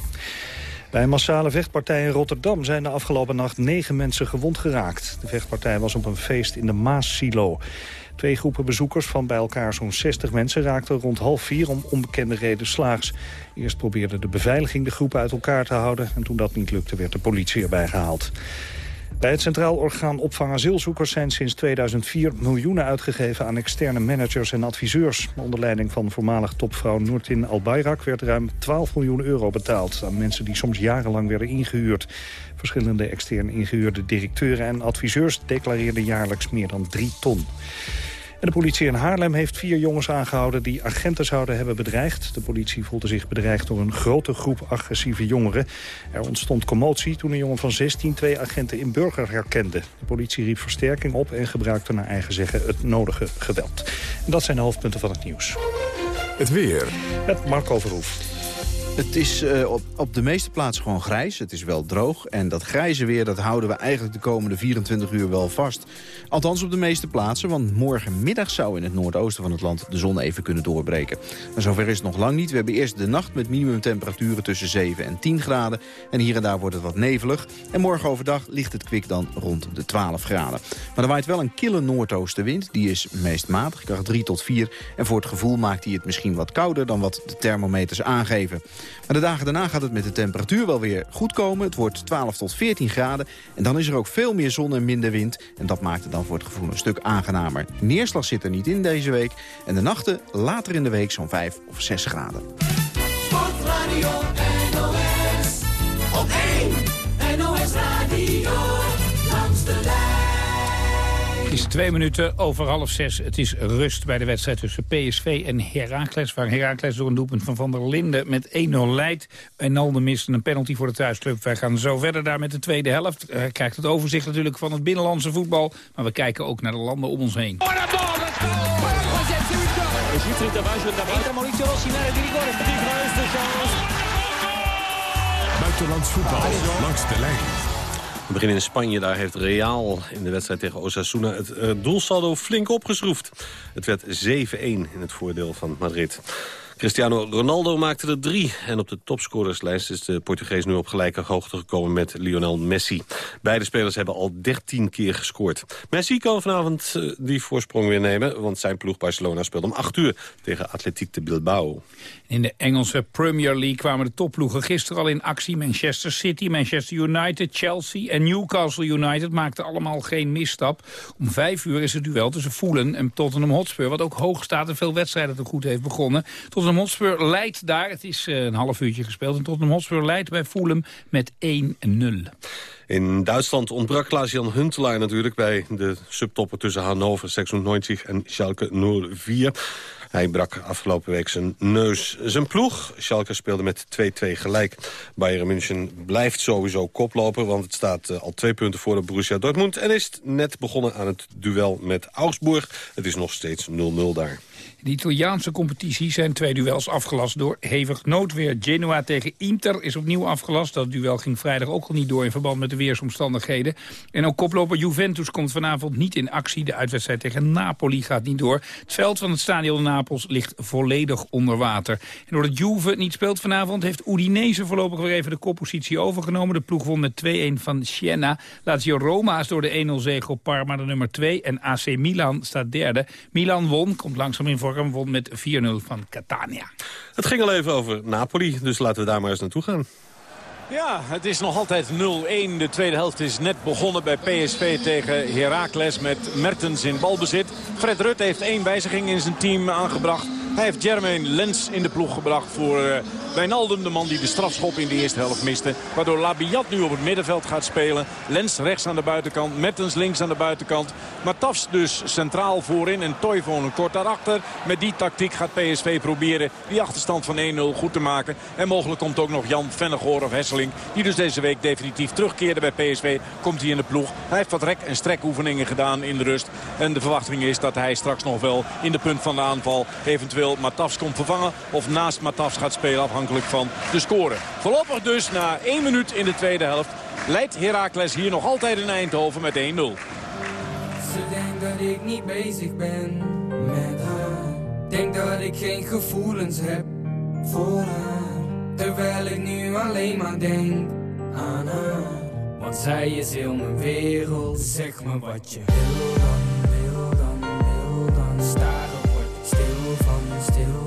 Bij een massale vechtpartij in Rotterdam zijn de afgelopen nacht negen mensen gewond geraakt. De vechtpartij was op een feest in de Maassilo. Twee groepen bezoekers van bij elkaar zo'n 60 mensen raakten rond half vier om onbekende reden slaags. Eerst probeerde de beveiliging de groepen uit elkaar te houden en toen dat niet lukte werd de politie erbij gehaald. Bij het Centraal Orgaan Opvang Asielzoekers zijn sinds 2004 miljoenen uitgegeven aan externe managers en adviseurs. Onder leiding van voormalig topvrouw Noortin Albayrak werd ruim 12 miljoen euro betaald aan mensen die soms jarenlang werden ingehuurd. Verschillende extern ingehuurde directeuren en adviseurs declareerden jaarlijks meer dan 3 ton. En de politie in Haarlem heeft vier jongens aangehouden... die agenten zouden hebben bedreigd. De politie voelde zich bedreigd door een grote groep agressieve jongeren. Er ontstond commotie toen een jongen van 16 twee agenten in Burger herkende. De politie riep versterking op en gebruikte naar eigen zeggen het nodige geweld. En dat zijn de hoofdpunten van het nieuws. Het weer. Met Marco Verhoef. Het is uh, op, op de meeste plaatsen gewoon grijs. Het is wel droog. En dat grijze weer dat houden we eigenlijk de komende 24 uur wel vast. Althans op de meeste plaatsen. Want morgenmiddag zou in het noordoosten van het land de zon even kunnen doorbreken. Maar zover is het nog lang niet. We hebben eerst de nacht met minimumtemperaturen tussen 7 en 10 graden. En hier en daar wordt het wat nevelig. En morgen overdag ligt het kwik dan rond de 12 graden. Maar er waait wel een kille noordoostenwind. Die is meest matig, kracht 3 tot 4. En voor het gevoel maakt hij het misschien wat kouder dan wat de thermometers aangeven. Maar de dagen daarna gaat het met de temperatuur wel weer goed komen. Het wordt 12 tot 14 graden. En dan is er ook veel meer zon en minder wind. En dat maakt het dan voor het gevoel een stuk aangenamer. Neerslag zit er niet in deze week. En de nachten later in de week zo'n 5 of 6 graden. Sportradio NOS. Op 1 is twee minuten over half zes. Het is rust bij de wedstrijd tussen PSV en Heracles... waar Heracles door een doelpunt van Van der Linden met 1-0 leidt. En Nalde mist een penalty voor de thuisclub. Wij gaan zo verder daar met de tweede helft. Hij krijgt het overzicht natuurlijk van het binnenlandse voetbal. Maar we kijken ook naar de landen om ons heen. Buitenlands voetbal langs de lijn. We beginnen in Spanje. Daar heeft Real in de wedstrijd tegen Osasuna het uh, doelsaldo flink opgeschroefd. Het werd 7-1 in het voordeel van Madrid. Cristiano Ronaldo maakte er drie. En op de topscorerslijst is de Portugees nu op gelijke hoogte gekomen met Lionel Messi. Beide spelers hebben al 13 keer gescoord. Messi kan vanavond uh, die voorsprong weer nemen, want zijn ploeg Barcelona speelt om 8 uur tegen Atletiek de Bilbao. In de Engelse Premier League kwamen de topploegen gisteren al in actie. Manchester City, Manchester United, Chelsea en Newcastle United maakten allemaal geen misstap. Om vijf uur is het duel tussen Fulham en Tottenham Hotspur, wat ook hoog staat en veel wedstrijden te goed heeft begonnen. Tottenham Hotspur leidt daar, het is uh, een half uurtje gespeeld, en Tottenham Hotspur leidt bij Fulham met 1-0. In Duitsland ontbrak Klaas-Jan Huntelaar natuurlijk... bij de subtoppen tussen Hannover 96 en Schalke 04. Hij brak afgelopen week zijn neus. Zijn ploeg, Schalke speelde met 2-2 gelijk. Bayern München blijft sowieso koploper... want het staat uh, al twee punten voor de Borussia Dortmund... en is net begonnen aan het duel met Augsburg. Het is nog steeds 0-0 daar. De Italiaanse competitie zijn twee duels afgelast door hevig noodweer. Genoa tegen Inter is opnieuw afgelast. Dat duel ging vrijdag ook al niet door in verband met de weersomstandigheden. En ook koploper Juventus komt vanavond niet in actie. De uitwedstrijd tegen Napoli gaat niet door. Het veld van het stadion Napels ligt volledig onder water. En doordat Juve niet speelt vanavond... heeft Udinese voorlopig weer even de koppositie overgenomen. De ploeg won met 2-1 van Siena. Lazio Roma is door de 1-0 zege op Parma de nummer 2. En AC Milan staat derde. Milan won, komt langzaam in vorm, won met 4-0 van Catania. Het ging al even over Napoli, dus laten we daar maar eens naartoe gaan. Ja, het is nog altijd 0-1. De tweede helft is net begonnen bij PSV tegen Heracles met Mertens in balbezit. Fred Rutte heeft één wijziging in zijn team aangebracht. Hij heeft Jermaine Lens in de ploeg gebracht voor uh, Wijnaldum. De man die de strafschop in de eerste helft miste. Waardoor Labiat nu op het middenveld gaat spelen. Lens rechts aan de buitenkant. Mertens links aan de buitenkant. Maar Tafs dus centraal voorin. En Toivonen kort daarachter. Met die tactiek gaat PSV proberen die achterstand van 1-0 goed te maken. En mogelijk komt ook nog Jan Vennegoor of Hesseling. Die dus deze week definitief terugkeerde bij PSV. Komt hij in de ploeg. Hij heeft wat rek- en strekoefeningen gedaan in de rust. En de verwachting is dat hij straks nog wel in de punt van de aanval eventueel Matafs komt vervangen of naast Matafs gaat spelen afhankelijk van de score. Voorlopig dus na 1 minuut in de tweede helft leidt Heracles hier nog altijd in Eindhoven met 1-0. Ze denkt dat ik niet bezig ben met haar. Denk dat ik geen gevoelens heb voor haar. Terwijl ik nu alleen maar denk aan haar. Want zij is heel mijn wereld. Zeg me wat je wil dan, wil dan, wil dan. Stil van,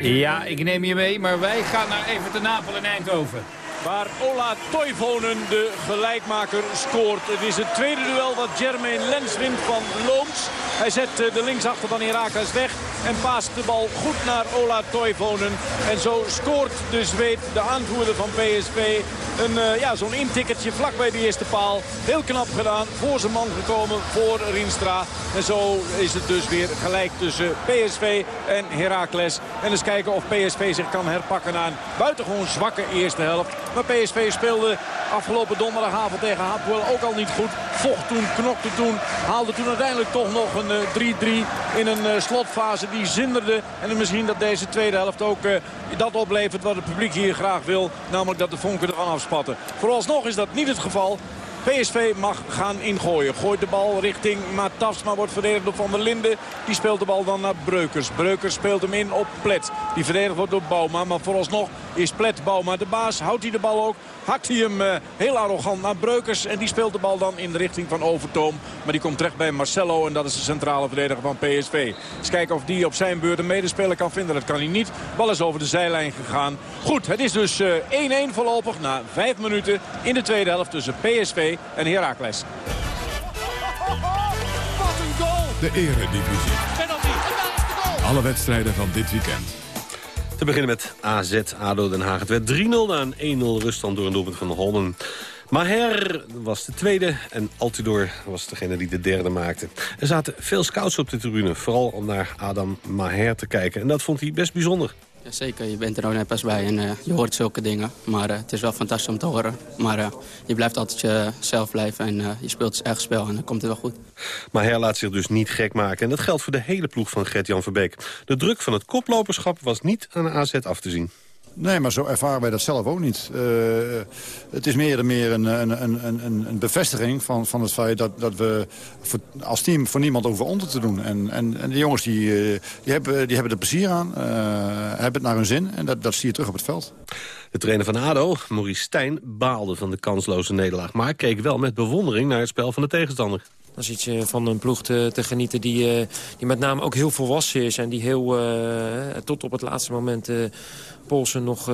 Ja, ik neem je mee, maar wij gaan naar Everton Napel in Eindhoven. Waar Ola Toivonen, de gelijkmaker, scoort. Het is het tweede duel wat Jermaine Lens wint van Looms. Hij zet eh, de linksachter van Herakles weg en paast de bal goed naar Ola Toivonen. En zo scoort de Zweed, de aanvoerder van PSV, een, eh, ja, zo'n intikkertje vlak bij de eerste paal. Heel knap gedaan, voor zijn man gekomen, voor Rienstra. En zo is het dus weer gelijk tussen PSV en Herakles. En eens kijken of PSV zich kan herpakken na een buitengewoon zwakke eerste helft. Maar PSV speelde afgelopen donderdagavond tegen Hapoel ook al niet goed. Vocht toen, knokte toen, haalde toen uiteindelijk toch nog een eh, 3-3 in een eh, slotfase die zinderde. En misschien dat deze tweede helft ook eh, dat oplevert wat het publiek hier graag wil. Namelijk dat de vonken ervan afspatten. Vooralsnog is dat niet het geval. PSV mag gaan ingooien. Gooit de bal richting Matas, maar wordt verdedigd door Van der Linden. Die speelt de bal dan naar Breukers. Breukers speelt hem in op Plet. Die verdedigd wordt door Bouma. Maar vooralsnog is Plet Bouma de baas. Houdt hij de bal ook. Hakt hij hem eh, heel arrogant naar Breukers. En die speelt de bal dan in de richting van Overtoom. Maar die komt terecht bij Marcelo. En dat is de centrale verdediger van PSV. Eens kijken of die op zijn beurt een medespeler kan vinden. Dat kan hij niet. Bal is over de zijlijn gegaan. Goed, het is dus eh, 1-1 voorlopig na 5 minuten in de tweede helft tussen PSV en Heracles. De Eredivisie. Alle wedstrijden van dit weekend. Te beginnen met AZ, ADO Den Haag. Het werd 3-0 na een 1-0 ruststand door een doelpunt van Holmen. Maher was de tweede en Altidor was degene die de derde maakte. Er zaten veel scouts op de tribune, vooral om naar Adam Maher te kijken. En dat vond hij best bijzonder. Zeker, je bent er ook net pas bij en eh, je hoort zulke dingen. Maar eh, het is wel fantastisch om te horen. Maar eh, je blijft altijd jezelf blijven en je speelt het eigen spel en dan komt het wel goed. Maher laat zich dus niet gek maken. En dat geldt voor de hele ploeg van Gert-Jan Verbeek. De druk van het koploperschap was niet aan de AZ af te zien. Nee, maar zo ervaren wij dat zelf ook niet. Uh, het is meer en meer een, een, een, een, bevestiging van, van het feit dat, dat we als team voor niemand over onder te doen. En, en, en de jongens die, uh, die, hebben, die hebben er plezier aan, uh, hebben het naar hun zin. En dat, dat zie je terug op het veld. De trainer van ADO, Maurice Stijn, baalde van de kansloze nederlaag. Maar keek wel met bewondering naar het spel van de tegenstander. Dan zit je van een ploeg te, te genieten die, die met name ook heel volwassen is. En die heel tot op het laatste moment Polsen nog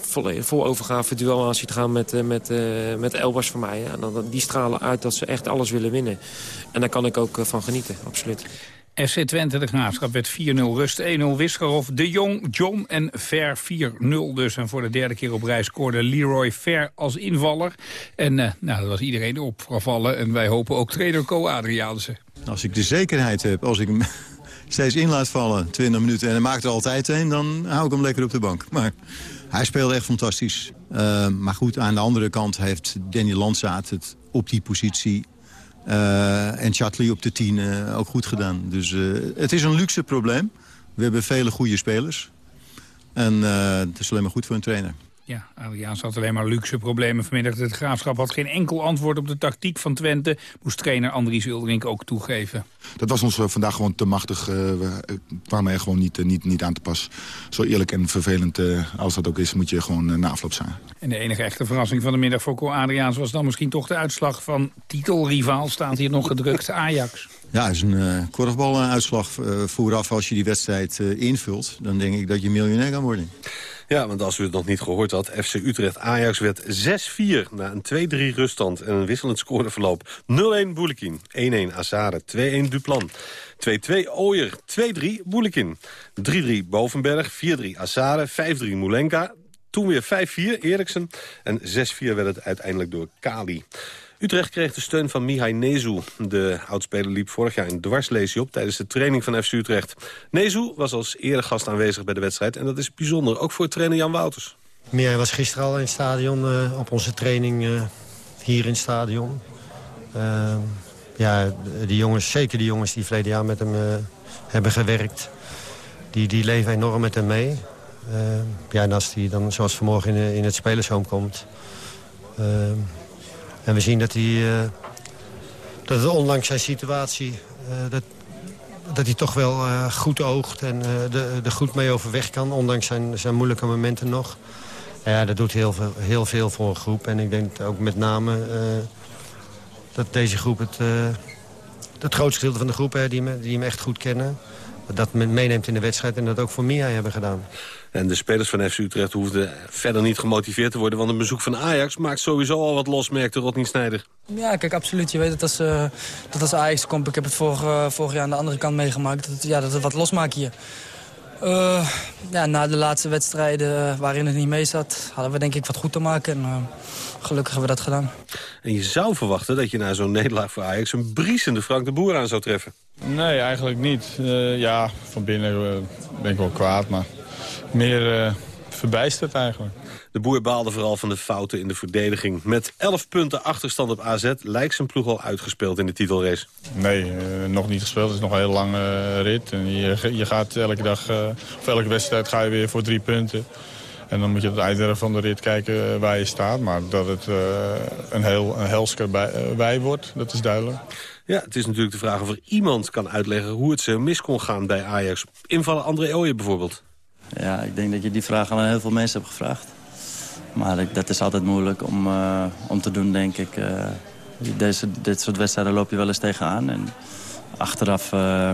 vol, vol overgave duel aan ziet gaan met, met, met Elbers van mij. Dan, die stralen uit dat ze echt alles willen winnen. En daar kan ik ook van genieten, absoluut. FC Twente, de Graafschap, werd 4-0 rust. 1-0 Wiskerhof, De Jong, John en Ver 4-0 dus. En voor de derde keer op reis scoorde Leroy Ver als invaller. En nou, dat was iedereen opgevallen. En wij hopen ook trainer Co Adriaanse. Als ik de zekerheid heb, als ik hem steeds in laat vallen, 20 minuten... en hij maakt er altijd een, dan hou ik hem lekker op de bank. Maar Hij speelde echt fantastisch. Uh, maar goed, aan de andere kant heeft Danny Landzaat het op die positie... Uh, en Chatley op de 10 uh, ook goed gedaan. Dus het is een luxe probleem. We hebben vele goede spelers. En het is alleen maar goed voor een trainer. Ja, Adriaans had alleen maar luxe problemen vanmiddag. Het Graafschap had geen enkel antwoord op de tactiek van Twente. Moest trainer Andries Uldrink ook toegeven. Dat was ons vandaag gewoon te machtig. we kwamen er gewoon niet, niet, niet aan te pas. Zo eerlijk en vervelend als dat ook is, moet je gewoon na afloop zijn. En de enige echte verrassing van de middag voor Cor Adriaans... was dan misschien toch de uitslag van titelrivaal, staat hier nog gedrukt, Ajax. Ja, het is een uh, korfbaluitslag uh, vooraf als je die wedstrijd uh, invult. Dan denk ik dat je miljonair kan worden. Ja, want als u het nog niet gehoord had... FC Utrecht-Ajax werd 6-4 na een 2-3 ruststand en een wisselend scoreverloop. 0-1 Boulekin, 1-1 Azade, 2-1 Duplan, 2-2 Ooyer, 2-3 Boulekin, 3-3 Bovenberg, 4-3 Azade, 5-3 Moulenka... Toen weer 5-4 Eriksen en 6-4 werd het uiteindelijk door Kali. Utrecht kreeg de steun van Mihai Nezu. De oudspeler liep vorig jaar een dwarslesie op tijdens de training van FC Utrecht. Nezu was als eregast aanwezig bij de wedstrijd. En dat is bijzonder, ook voor trainer Jan Wouters. Mihai was gisteren al in het stadion, uh, op onze training uh, hier in het stadion. Uh, ja, die jongens, zeker die jongens die verleden jaar met hem hebben gewerkt... Die, die leven enorm met hem mee. ja, en als hij dan zoals vanmorgen in, in het spelershome komt... En we zien dat hij, uh, dat ondanks zijn situatie... Uh, dat, dat hij toch wel uh, goed oogt en er goed mee overweg kan... ondanks zijn, zijn moeilijke momenten nog. Ja, dat doet heel veel, heel veel voor een groep. En ik denk ook met name dat deze groep... het, het grootste gedeelte van de groep hè, die, die hem echt goed kennen dat men meeneemt in de wedstrijd en dat ook voor Mia hebben gedaan. En de spelers van FC Utrecht hoefden verder niet gemotiveerd te worden... want een bezoek van Ajax maakt sowieso al wat los, merkte Rodney Snijder. Ja, kijk, absoluut. Je weet dat als, uh, dat als Ajax komt... ik heb het vorig, uh, vorig jaar aan de andere kant meegemaakt... dat het, ja, dat het wat losmaakt hier. Uh, ja, na de laatste wedstrijden waarin het niet mee zat... hadden we denk ik wat goed te maken. En, gelukkig hebben we dat gedaan. En je zou verwachten dat je na zo'n nederlaag voor Ajax... een briesende Frank de Boer aan zou treffen. Nee, eigenlijk niet. Uh, ja, van binnen ben ik wel kwaad, maar meer uh, verbijsterd eigenlijk. De boer baalde vooral van de fouten in de verdediging. Met 11 punten achterstand op AZ lijkt zijn ploeg al uitgespeeld in de titelrace. Nee, uh, nog niet gespeeld. Het is nog een hele lange rit. En je, je gaat elke dag, of elke wedstrijd ga je weer voor drie punten. En dan moet je op het einde van de rit kijken waar je staat. Maar dat het een heel een helsker bij, bij wordt, dat is duidelijk. Ja, het is natuurlijk de vraag of er iemand kan uitleggen hoe het ze mis kon gaan bij Ajax. Invallen André Ooyen bijvoorbeeld. Ja, ik denk dat je die vraag aan heel veel mensen hebt gevraagd. Maar dat is altijd moeilijk om, uh, om te doen, denk ik. Uh, deze, dit soort wedstrijden loop je wel eens tegenaan. En achteraf uh,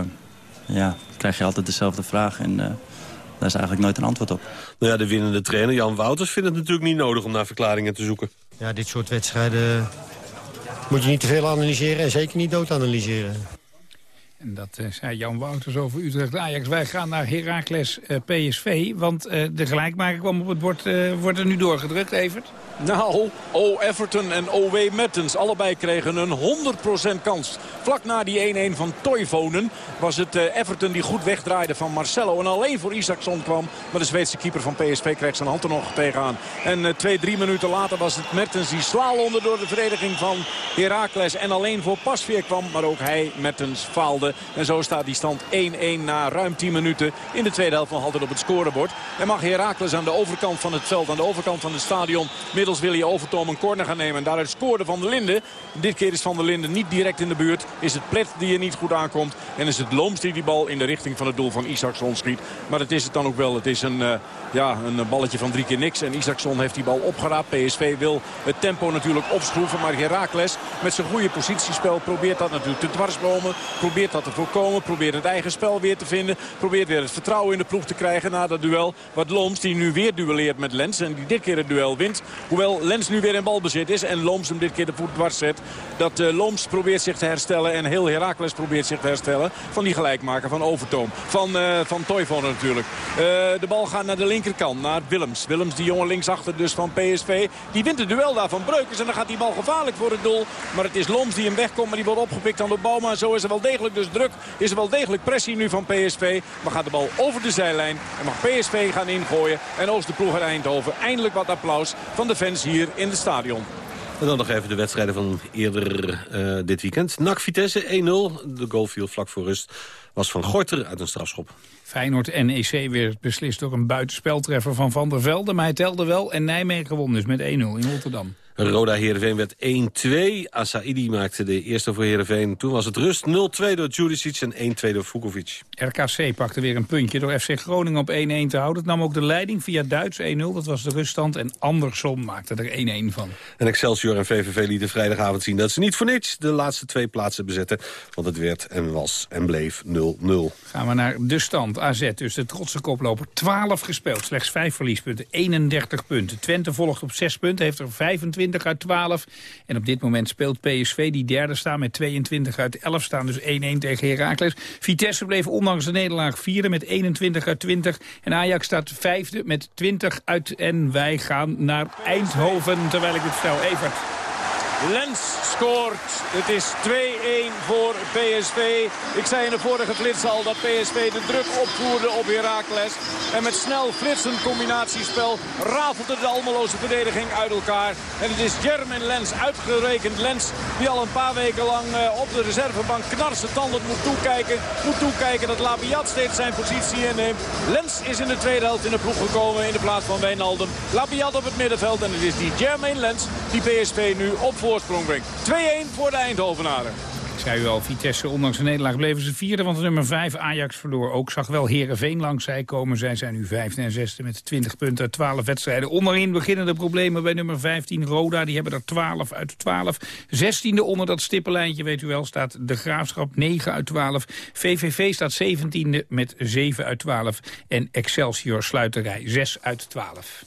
ja, krijg je altijd dezelfde vraag. En daar is eigenlijk nooit een antwoord op. Nou ja, de winnende trainer Jan Wouters vindt het natuurlijk niet nodig om naar verklaringen te zoeken. Ja, dit soort wedstrijden moet je niet te veel analyseren en zeker niet dood analyseren. En dat uh, zei Jan Wouters over Utrecht-Ajax. Wij gaan naar Heracles eh, PSV, want uh, de gelijkmaker kwam op het bord. wordt er nu doorgedrukt, Evert? Nou, O Everton en OW Mertens. Allebei kregen een 100% kans. Vlak na die 1-1 van Toivonen was het Everton die goed wegdraaide van Marcelo. En alleen voor Isaacson kwam. Maar de Zweedse keeper van PSV kreeg zijn hand er nog tegenaan. En twee, drie minuten later was het Mertens die onder door de verdediging van Heracles. En alleen voor Pasveer kwam. Maar ook hij, Mertens, faalde. En zo staat die stand 1-1 na ruim 10 minuten. In de tweede helft nog altijd op het scorebord. En mag Heracles aan de overkant van het veld, aan de overkant van het stadion... middels Willy Overtoom een corner gaan nemen. En daaruit scoorde Van der Linden. Dit keer is Van der Linden niet direct in de buurt. Is het Plet die er niet goed aankomt. En is het Looms die die bal in de richting van het doel van Isaacson schiet. Maar het is het dan ook wel. Het is een, uh, ja, een balletje van drie keer niks. En Isaacson heeft die bal opgeraapt. PSV wil het tempo natuurlijk opschroeven. Maar Heracles met zijn goede positiespel probeert dat natuurlijk te dwarsbomen. Probeert dat te voorkomen. Probeert het eigen spel weer te vinden. Probeert weer het vertrouwen in de ploeg te krijgen na dat duel. Wat Looms die nu weer duelleert met Lens. En die dit keer het duel wint. Hoewel Lens nu weer in balbezit is. En Looms hem dit keer de voet dwars zet. Dat uh, Looms probeert zich te herstellen. En heel Heracles probeert zich te herstellen. Van die gelijkmaker van Overtoom. Van, uh, van natuurlijk. Uh, de bal gaat naar de linker linkerkant naar Willems. Willems, die jongen linksachter dus van PSV. Die wint het duel daar van Breukers. En dan gaat die bal gevaarlijk voor het doel. Maar het is Loms die hem wegkomt. Maar die wordt opgepikt aan de Bouma. Zo is er wel degelijk dus druk. Is er wel degelijk pressie nu van PSV. Maar gaat de bal over de zijlijn. En mag PSV gaan ingooien. En oost de ploeg uit Eindhoven. Eindelijk wat applaus van de fans hier in het stadion. En dan nog even de wedstrijden van eerder uh, dit weekend. NAC Vitesse 1-0. De goal viel vlak voor rust. Was van Gorter uit een strafschop. Feyenoord NEC weer beslist door een buitenspeltreffer van Van der Velde. Maar hij telde wel en Nijmegen won dus met 1-0 in Rotterdam. Roda Heerenveen werd 1-2. Asaidi maakte de eerste voor Heerenveen. Toen was het rust 0-2 door Juricic en 1-2 door Vukovic. RKC pakte weer een puntje door FC Groningen op 1-1 te houden. Het nam ook de leiding via Duits 1-0. Dat was de ruststand. En Andersom maakte er 1-1 van. En Excelsior en VVV lieten vrijdagavond zien dat ze niet voor niets de laatste twee plaatsen bezetten. Want het werd en was en bleef 0-0. Gaan we naar de stand. AZ, dus de trotse koploper. 12 gespeeld, slechts 5 verliespunten, 31 punten. Twente volgt op 6 punten, heeft er 25 uit 12. En op dit moment speelt PSV, die derde staan met 22 uit 11. Staan dus 1-1 tegen Heracles. Vitesse bleef ondanks de nederlaag vierde met 21 uit 20. En Ajax staat vijfde met 20 uit. En wij gaan naar Eindhoven, terwijl ik het vertel. Evert. Lens scoort. Het is 2-1 voor PSV. Ik zei in de vorige flits al dat PSV de druk opvoerde op Heracles. En met snel flitsend combinatiespel rafelde de Almeloze verdediging uit elkaar. En het is Jermaine Lens, uitgerekend Lens, die al een paar weken lang eh, op de reservebank knarsen tanden moet toekijken. Moet toekijken dat Labiat steeds zijn positie inneemt. Lens is in de tweede helft in de ploeg gekomen in de plaats van Wijnaldum. Labiat op het middenveld en het is die Jermaine Lens die PSV nu op voorsprong brengt. 2-1 voor de Eindhovenaren. Ik zei u al, Vitesse, ondanks de nederlaag bleven ze vierde. Want de nummer 5 Ajax verloor ook. Zag wel Herenveen langs zij komen. Zij zijn nu vijfde en zesde met 20 punten uit 12 wedstrijden. Onderin beginnen de problemen bij nummer 15 Roda. Die hebben er 12 uit 12. 16e onder dat stippenlijntje, weet u wel, staat de Graafschap 9 uit 12. VVV staat 17e met 7 uit 12. En Excelsior sluiterij 6 uit 12.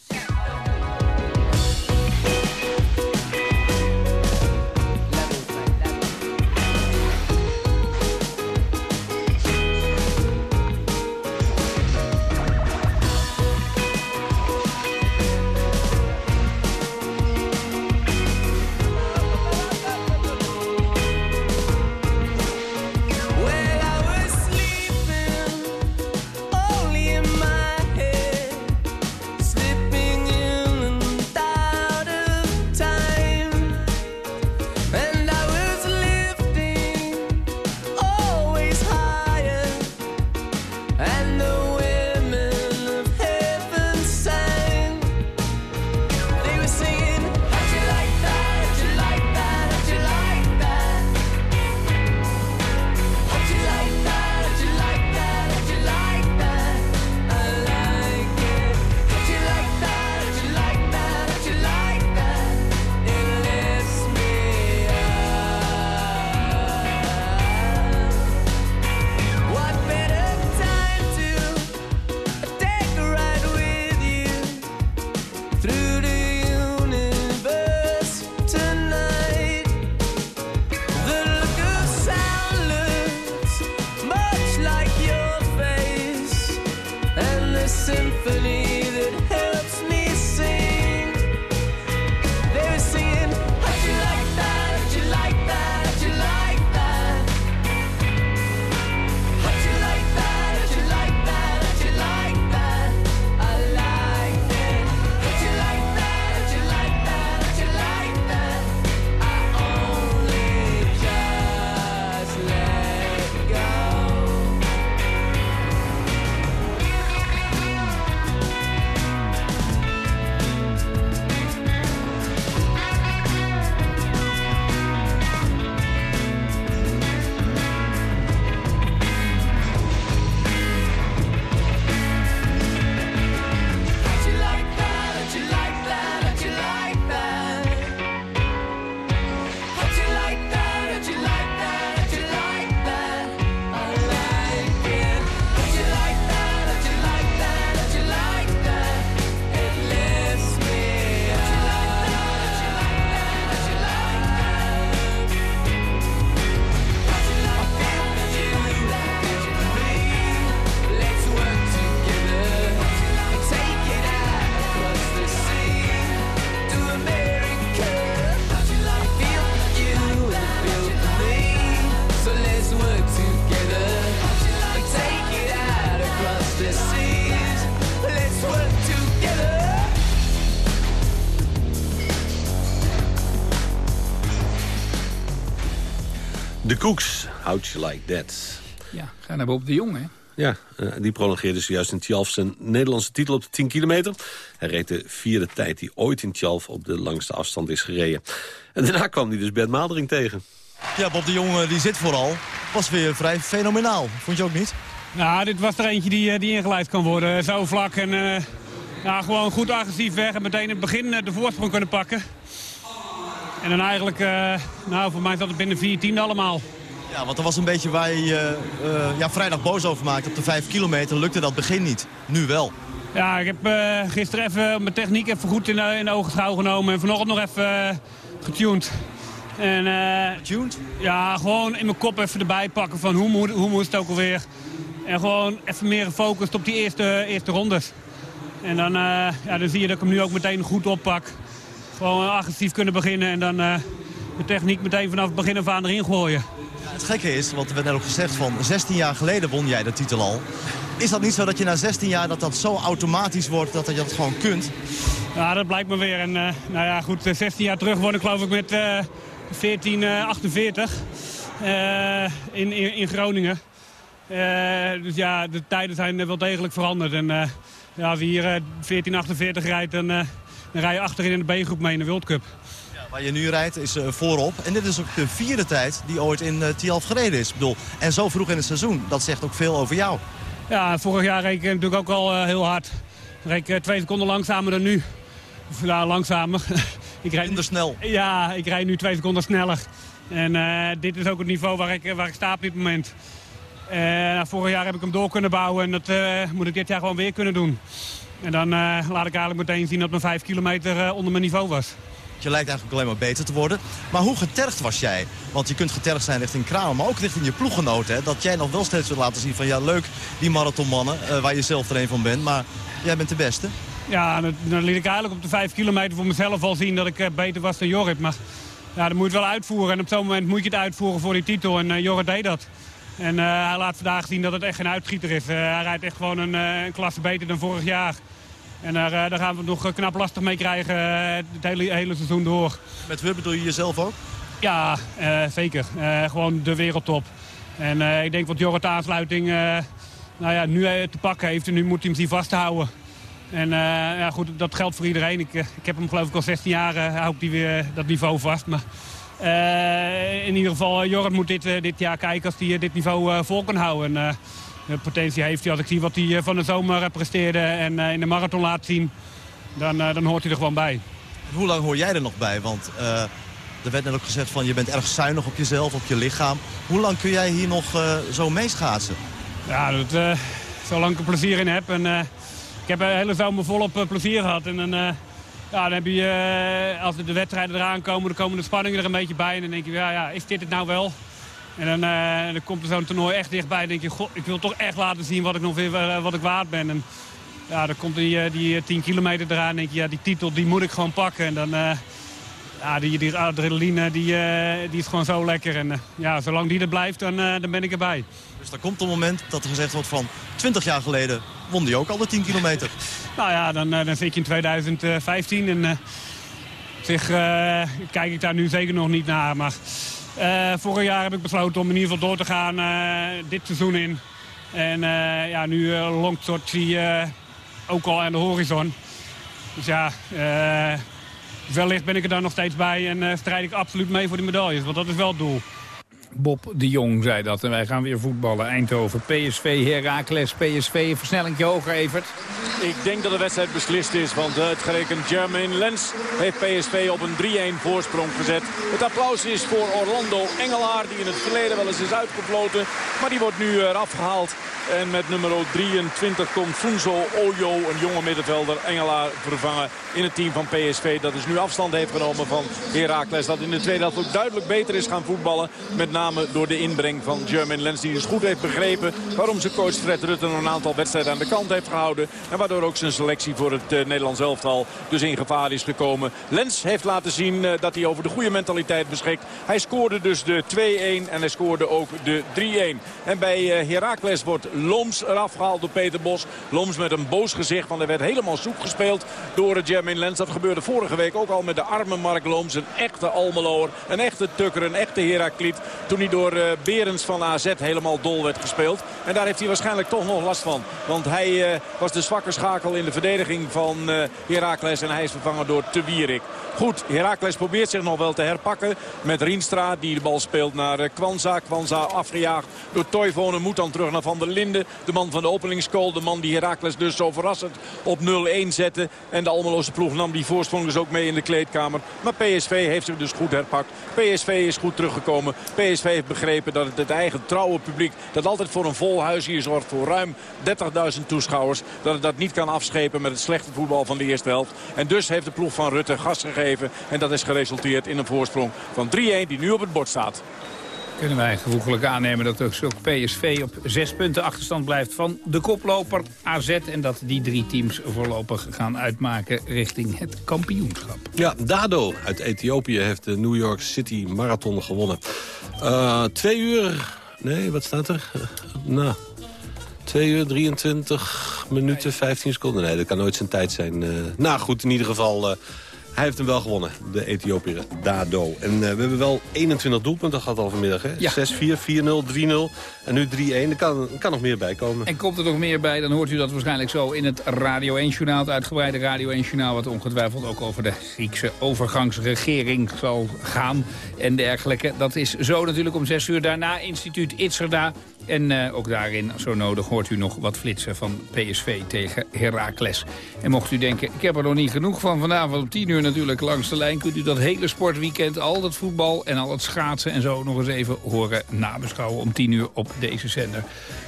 Koeks, How'd You Like That. Ja, ga naar Bob de Jong, hè? Ja, uh, die prolongeerde zojuist in Tjalf zijn Nederlandse titel op de 10 kilometer. Hij reed de vierde tijd die ooit in Tjalf op de langste afstand is gereden. En daarna kwam hij dus Bert Maldering tegen. Ja, Bob de Jong die zit vooral. Was weer vrij fenomenaal. Vond je ook niet? Nou, dit was er eentje die, die ingeleid kan worden. Zo vlak en uh, ja, gewoon goed agressief weg. En meteen in het begin de voorsprong kunnen pakken. En dan eigenlijk, uh, nou voor mij zat het binnen 14 allemaal. Ja, want er was een beetje waar je uh, ja, vrijdag boos over maakte. Op de 5 kilometer lukte dat begin niet. Nu wel. Ja, ik heb uh, gisteren even mijn techniek even goed in, in de ogen genomen. En vanochtend nog even getuned. En, getuned? Ja, gewoon in mijn kop even erbij pakken van hoe, moet, hoe moest het ook alweer. En gewoon even meer gefocust op die eerste, eerste rondes. En dan, ja, dan zie je dat ik hem nu ook meteen goed oppak. Gewoon agressief kunnen beginnen en dan de techniek meteen vanaf het begin af aan erin gooien. Ja, het gekke is, want er werd net ook gezegd van 16 jaar geleden won jij de titel al. Is dat niet zo dat je na 16 jaar dat dat zo automatisch wordt dat je dat gewoon kunt? Ja, dat blijkt me weer. En uh, nou ja, goed, 16 jaar terug won ik geloof ik met uh, 1448 uh, in, in, in, Groningen. dus ja, de tijden zijn wel degelijk veranderd. En ja, als je hier 1448 rijdt, dan, dan rij je achterin in de B-groep mee in de World Cup. Waar je nu rijdt is uh, voorop. En dit is ook de vierde tijd die ooit in uh, Tialf gereden is. Ik bedoel, en zo vroeg in het seizoen. Dat zegt ook veel over jou. Ja, vorig jaar reed ik natuurlijk ook al heel hard. Reed ik twee seconden langzamer dan nu. Of ja, langzamer. ik rijd Minder snel. Ja, ik rijd nu twee seconden sneller. En dit is ook het niveau waar ik, waar ik sta op dit moment. Nou, vorig jaar heb ik hem door kunnen bouwen en dat moet ik dit jaar gewoon weer kunnen doen. En dan laat ik eigenlijk meteen zien dat mijn vijf kilometer onder mijn niveau was. Je lijkt eigenlijk alleen maar beter te worden. Maar hoe getergd was jij? Want je kunt getergd zijn richting Kramer, maar ook richting je ploeggenoten. Hè? Dat jij nog wel steeds wil laten zien van ja, leuk die marathonmannen, uh, waar je zelf er een van bent. Maar jij bent de beste. Ja, dan, liet ik eigenlijk op de vijf kilometer voor mezelf al zien dat ik uh, beter was dan Jorrit. Maar ja, dan moet je wel uitvoeren. En op zo'n moment moet je het uitvoeren voor die titel. En uh, Jorrit deed dat. En hij laat vandaag zien dat het echt geen uitschieter is. hij rijdt echt gewoon een, een klasse beter dan vorig jaar. En daar, daar, gaan we nog knap lastig mee krijgen het hele, hele seizoen door. Met we bedoel je jezelf ook? Ja, uh, zeker. Uh, gewoon de wereldtop. En uh, ik denk wat Jorrit aansluiting nou ja, nu te pakken heeft. En nu moet hij hem zien vasthouden. En ja, goed, dat geldt voor iedereen. Ik, ik heb hem geloof ik al 16 jaar, hou ik die weer dat niveau vast. Maar in ieder geval, Jorrit moet dit, dit jaar kijken als hij dit niveau vol kan houden. En, de potentie heeft hij. Als ik zie wat hij van de zomer presteerde en in de marathon laat zien, dan, dan hoort hij er gewoon bij. En hoe lang hoor jij er nog bij? Want uh, er werd net ook gezegd van je bent erg zuinig op jezelf, op je lichaam. Hoe lang kun jij hier nog uh, zo meeschaatsen? Ja, dat, uh, zolang ik er plezier in heb. En, ik heb een hele zomer volop plezier gehad. En dan, ja, dan heb je, als de wedstrijden eraan komen, dan komen de spanningen er een beetje bij. En dan denk je, ja, ja is dit het nou wel? En dan, dan komt er zo'n toernooi echt dichtbij. Dan denk je, god, ik wil toch echt laten zien wat ik nog weer wat ik waard ben. En, ja, dan komt die, die 10 kilometer eraan en denk je, ja, die titel die moet ik gewoon pakken. En dan, ja, die, die adrenaline die, die is gewoon zo lekker. En ja, zolang die er blijft, dan, dan ben ik erbij. Dus er komt een moment dat er gezegd wordt van 20 jaar geleden won die ook al de 10 kilometer. nou ja, dan, dan zit je in 2015 en zich kijk ik daar nu zeker nog niet naar. Maar vorig jaar heb ik besloten om in ieder geval door te gaan dit seizoen in. En ja, nu longt Sochi ook al aan de horizon. Dus ja, wellicht ben ik er dan nog steeds bij en strijd ik absoluut mee voor die medailles. Want dat is wel het doel. Bob de Jong zei dat. En wij gaan weer voetballen. Eindhoven, PSV, Heracles, PSV. Versnelling hoger, Evert. Ik denk dat de wedstrijd beslist is. Want het gerekend Jermaine Lens heeft PSV op een 3-1 voorsprong gezet. Het applaus is voor Orlando Engelaar. Die in het verleden wel eens is uitgefloten. Maar die wordt nu eraf gehaald. En met nummer 23 komt Funzo Ojo, een jonge middenvelder, Engelaar vervangen in het team van PSV. Dat is nu afstand heeft genomen van Heracles. Dat in de tweede helft ook duidelijk beter is gaan voetballen. Met name door de inbreng van German Lens. Die dus goed heeft begrepen waarom zijn coach Fred Rutte een aantal wedstrijden aan de kant heeft gehouden. En waardoor ook zijn selectie voor het uh, Nederlands elftal dus in gevaar is gekomen. Lens heeft laten zien uh, dat hij over de goede mentaliteit beschikt. Hij scoorde dus de 2-1 en hij scoorde ook de 3-1. En bij uh, Heracles wordt Loms eraf gehaald door Peter Bos. Loms met een boos gezicht, want er werd helemaal zoek gespeeld door Jermaine Lens. Dat gebeurde vorige week ook al met de arme Mark Loms. Een echte Almeloer, een echte Tukker, een echte Herakliet. Toen hij door uh, Berens van AZ helemaal dol werd gespeeld. En daar heeft hij waarschijnlijk toch nog last van. Want hij uh, was de zwakke schakel in de verdediging van uh, Heracles. En hij is vervangen door Te Wierik. Goed, Heracles probeert zich nog wel te herpakken. Met Rienstra die de bal speelt naar Kwanza. Kwanza afgejaagd door Toivonen. Moet dan terug naar Van der Linden. De man van de openingskool. De man die Heracles dus zo verrassend op 0-1 zette. En de Almeloze ploeg nam die voorsprong dus ook mee in de kleedkamer. Maar PSV heeft zich dus goed herpakt. PSV is goed teruggekomen. PSV heeft begrepen dat het het eigen trouwe publiek... dat altijd voor een vol huis hier zorgt voor ruim 30.000 toeschouwers... dat het dat niet kan afschepen met het slechte voetbal van de eerste helft. En dus heeft de ploeg van Rutte gas gegeven. En dat is geresulteerd in een voorsprong van 3-1 die nu op het bord staat. Kunnen wij gevoeglijk aannemen dat ook PSV op zes punten achterstand blijft van de koploper AZ. En dat die drie teams voorlopig gaan uitmaken richting het kampioenschap. Ja, Dado uit Ethiopië heeft de New York City Marathon gewonnen. Uh, twee uur... Nee, wat staat er? Uh, nou... 2 uur 23 minuten 15 seconden. Nee, dat kan nooit zijn tijd zijn. Uh, nou goed, in ieder geval... Uh, hij heeft hem wel gewonnen, de Ethiopiër Dado. En uh, we hebben wel 21 doelpunten gehad al vanmiddag. Hè? Ja. 6-4, 4-0, 3-0 en nu 3-1. Er kan, kan nog meer bij komen. En komt er nog meer bij, dan hoort u dat waarschijnlijk zo in het Radio 1-journaal. Het uitgebreide Radio 1-journaal, wat ongetwijfeld ook over de Griekse overgangsregering zal gaan. En dergelijke. Dat is zo natuurlijk om 6 uur daarna. Instituut Itzerda en uh, ook daarin, zo nodig, hoort u nog wat flitsen van PSV tegen Heracles. En mocht u denken, ik heb er nog niet genoeg van vanavond om 10 uur natuurlijk langs de lijn... kunt u dat hele sportweekend, al dat voetbal en al het schaatsen en zo... nog eens even horen nabeschouwen om 10 uur op deze zender.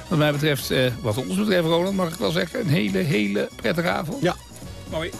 Wat mij betreft, uh, wat ons betreft, Roland, mag ik wel zeggen... een hele, hele prettige avond. Ja. Mooi.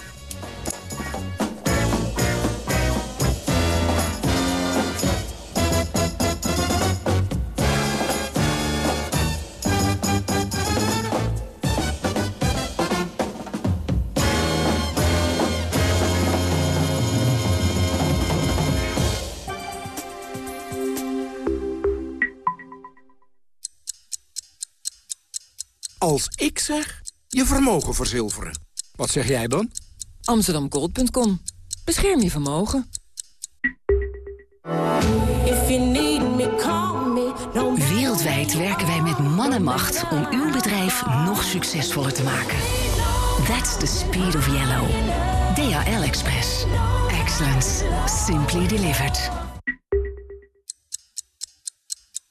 Als ik zeg, je vermogen verzilveren. Wat zeg jij dan? Amsterdamgold.com. Bescherm je vermogen. Wereldwijd werken wij met man en macht om uw bedrijf nog succesvoller te maken. That's the speed of yellow. DHL Express. Excellence. Simply delivered.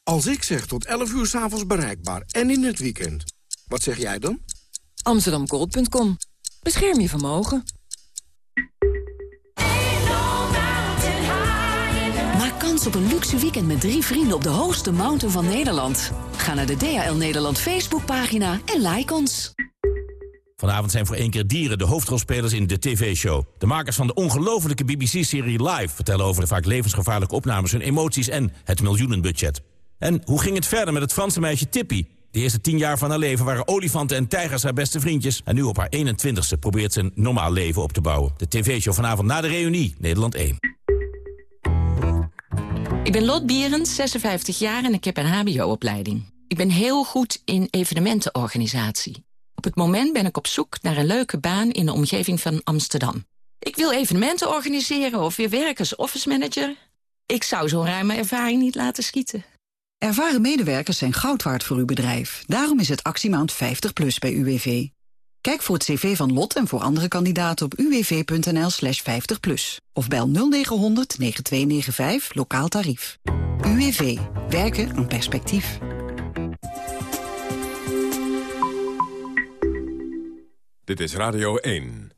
Als ik zeg tot 11 uur s'avonds bereikbaar en in het weekend. Wat zeg jij dan? Amsterdamgold.com. Bescherm je vermogen. Maak kans op een luxe weekend met drie vrienden op de hoogste mountain van Nederland. Ga naar de DHL Nederland Facebookpagina en like ons. Vanavond zijn voor één keer dieren de hoofdrolspelers in de tv-show. De makers van de ongelofelijke BBC-serie Live... vertellen over de vaak levensgevaarlijke opnames, hun emoties en het miljoenenbudget. En hoe ging het verder met het Franse meisje Tippy? De eerste tien jaar van haar leven waren olifanten en tijgers haar beste vriendjes. En nu op haar 21ste probeert ze een normaal leven op te bouwen. De tv-show vanavond na de reunie, Nederland 1. Ik ben Lot Bierens, 56 jaar en ik heb een hbo-opleiding. Ik ben heel goed in evenementenorganisatie. Op het moment ben ik op zoek naar een leuke baan in de omgeving van Amsterdam. Ik wil evenementen organiseren of weer werken als office manager. Ik zou zo'n ruime ervaring niet laten schieten. Ervaren medewerkers zijn goud waard voor uw bedrijf. Daarom is het actiemaand 50 plus bij UWV. Kijk voor het cv van Lot en voor andere kandidaten op uwv.nl slash 50 plus. Of bel 0900 9295 lokaal tarief. UWV. Werken aan perspectief. Dit is Radio 1.